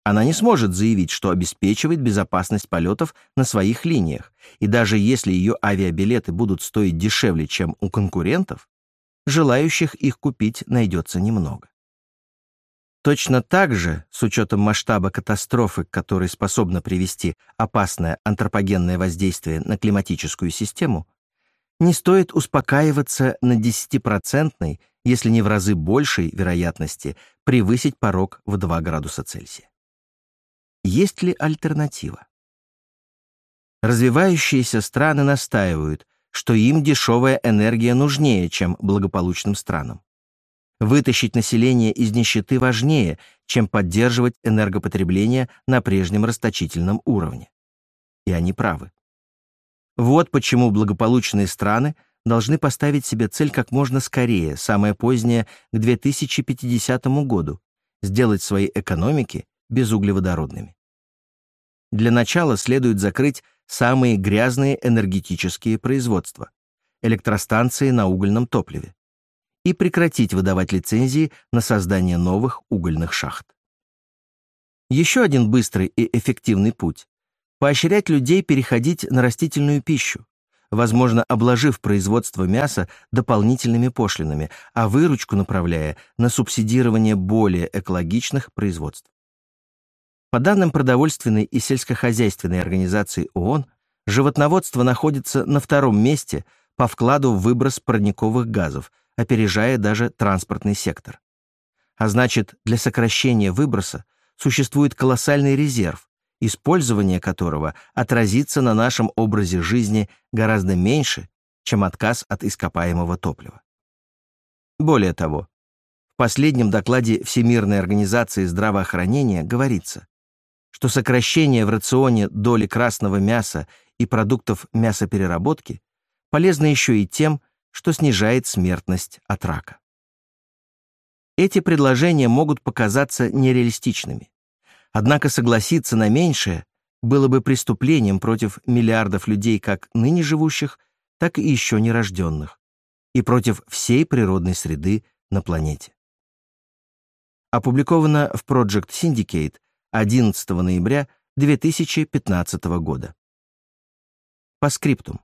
Она не сможет заявить, что обеспечивает безопасность полетов на своих линиях, и даже если ее авиабилеты будут стоить дешевле, чем у конкурентов, желающих их купить найдется немного. Точно так же, с учетом масштаба катастрофы, к которой способно привести опасное антропогенное воздействие на климатическую систему, не стоит успокаиваться на 10-процентной, если не в разы большей вероятности, превысить порог в 2 градуса Цельсия. Есть ли альтернатива? Развивающиеся страны настаивают, что им дешевая энергия нужнее, чем благополучным странам. Вытащить население из нищеты важнее, чем поддерживать энергопотребление на прежнем расточительном уровне. И они правы. Вот почему благополучные страны должны поставить себе цель как можно скорее, самое позднее, к 2050 году, сделать свои экономики безуглеводородными. Для начала следует закрыть самые грязные энергетические производства — электростанции на угольном топливе и прекратить выдавать лицензии на создание новых угольных шахт. Еще один быстрый и эффективный путь — поощрять людей переходить на растительную пищу, возможно, обложив производство мяса дополнительными пошлинами, а выручку направляя на субсидирование более экологичных производств. По данным продовольственной и сельскохозяйственной организации ООН, животноводство находится на втором месте по вкладу в выброс парниковых газов – опережая даже транспортный сектор. А значит, для сокращения выброса существует колоссальный резерв, использование которого отразится на нашем образе жизни гораздо меньше, чем отказ от ископаемого топлива. Более того, в последнем докладе Всемирной организации здравоохранения говорится, что сокращение в рационе доли красного мяса и продуктов мясопереработки полезно еще и тем, что снижает смертность от рака. Эти предложения могут показаться нереалистичными. Однако согласиться на меньшее было бы преступлением против миллиардов людей как ныне живущих, так и еще нерожденных, и против всей природной среды на планете. Опубликовано в Project Syndicate 11 ноября 2015 года. По скриптум.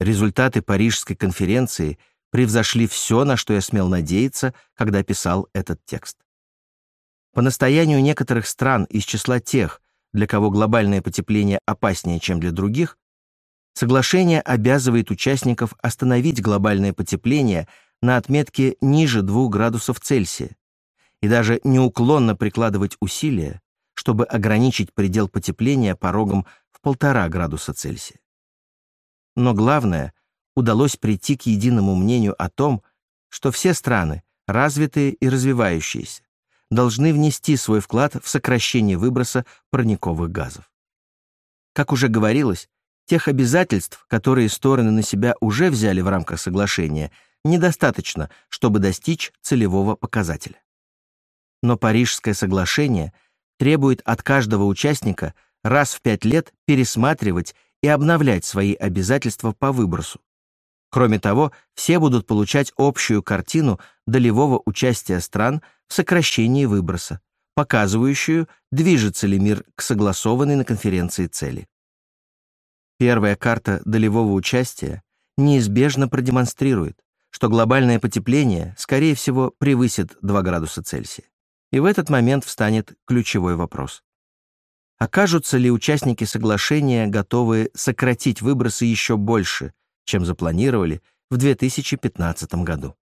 Результаты Парижской конференции превзошли все, на что я смел надеяться, когда писал этот текст. По настоянию некоторых стран из числа тех, для кого глобальное потепление опаснее, чем для других, соглашение обязывает участников остановить глобальное потепление на отметке ниже 2 градусов Цельсия и даже неуклонно прикладывать усилия, чтобы ограничить предел потепления порогом в 1,5 градуса Цельсия. Но главное, удалось прийти к единому мнению о том, что все страны, развитые и развивающиеся, должны внести свой вклад в сокращение выброса парниковых газов. Как уже говорилось, тех обязательств, которые стороны на себя уже взяли в рамках соглашения, недостаточно, чтобы достичь целевого показателя. Но Парижское соглашение требует от каждого участника раз в пять лет пересматривать и обновлять свои обязательства по выбросу. Кроме того, все будут получать общую картину долевого участия стран в сокращении выброса, показывающую, движется ли мир к согласованной на конференции цели. Первая карта долевого участия неизбежно продемонстрирует, что глобальное потепление, скорее всего, превысит 2 градуса Цельсия. И в этот момент встанет ключевой вопрос. Окажутся ли участники соглашения готовы сократить выбросы еще больше, чем запланировали в 2015 году?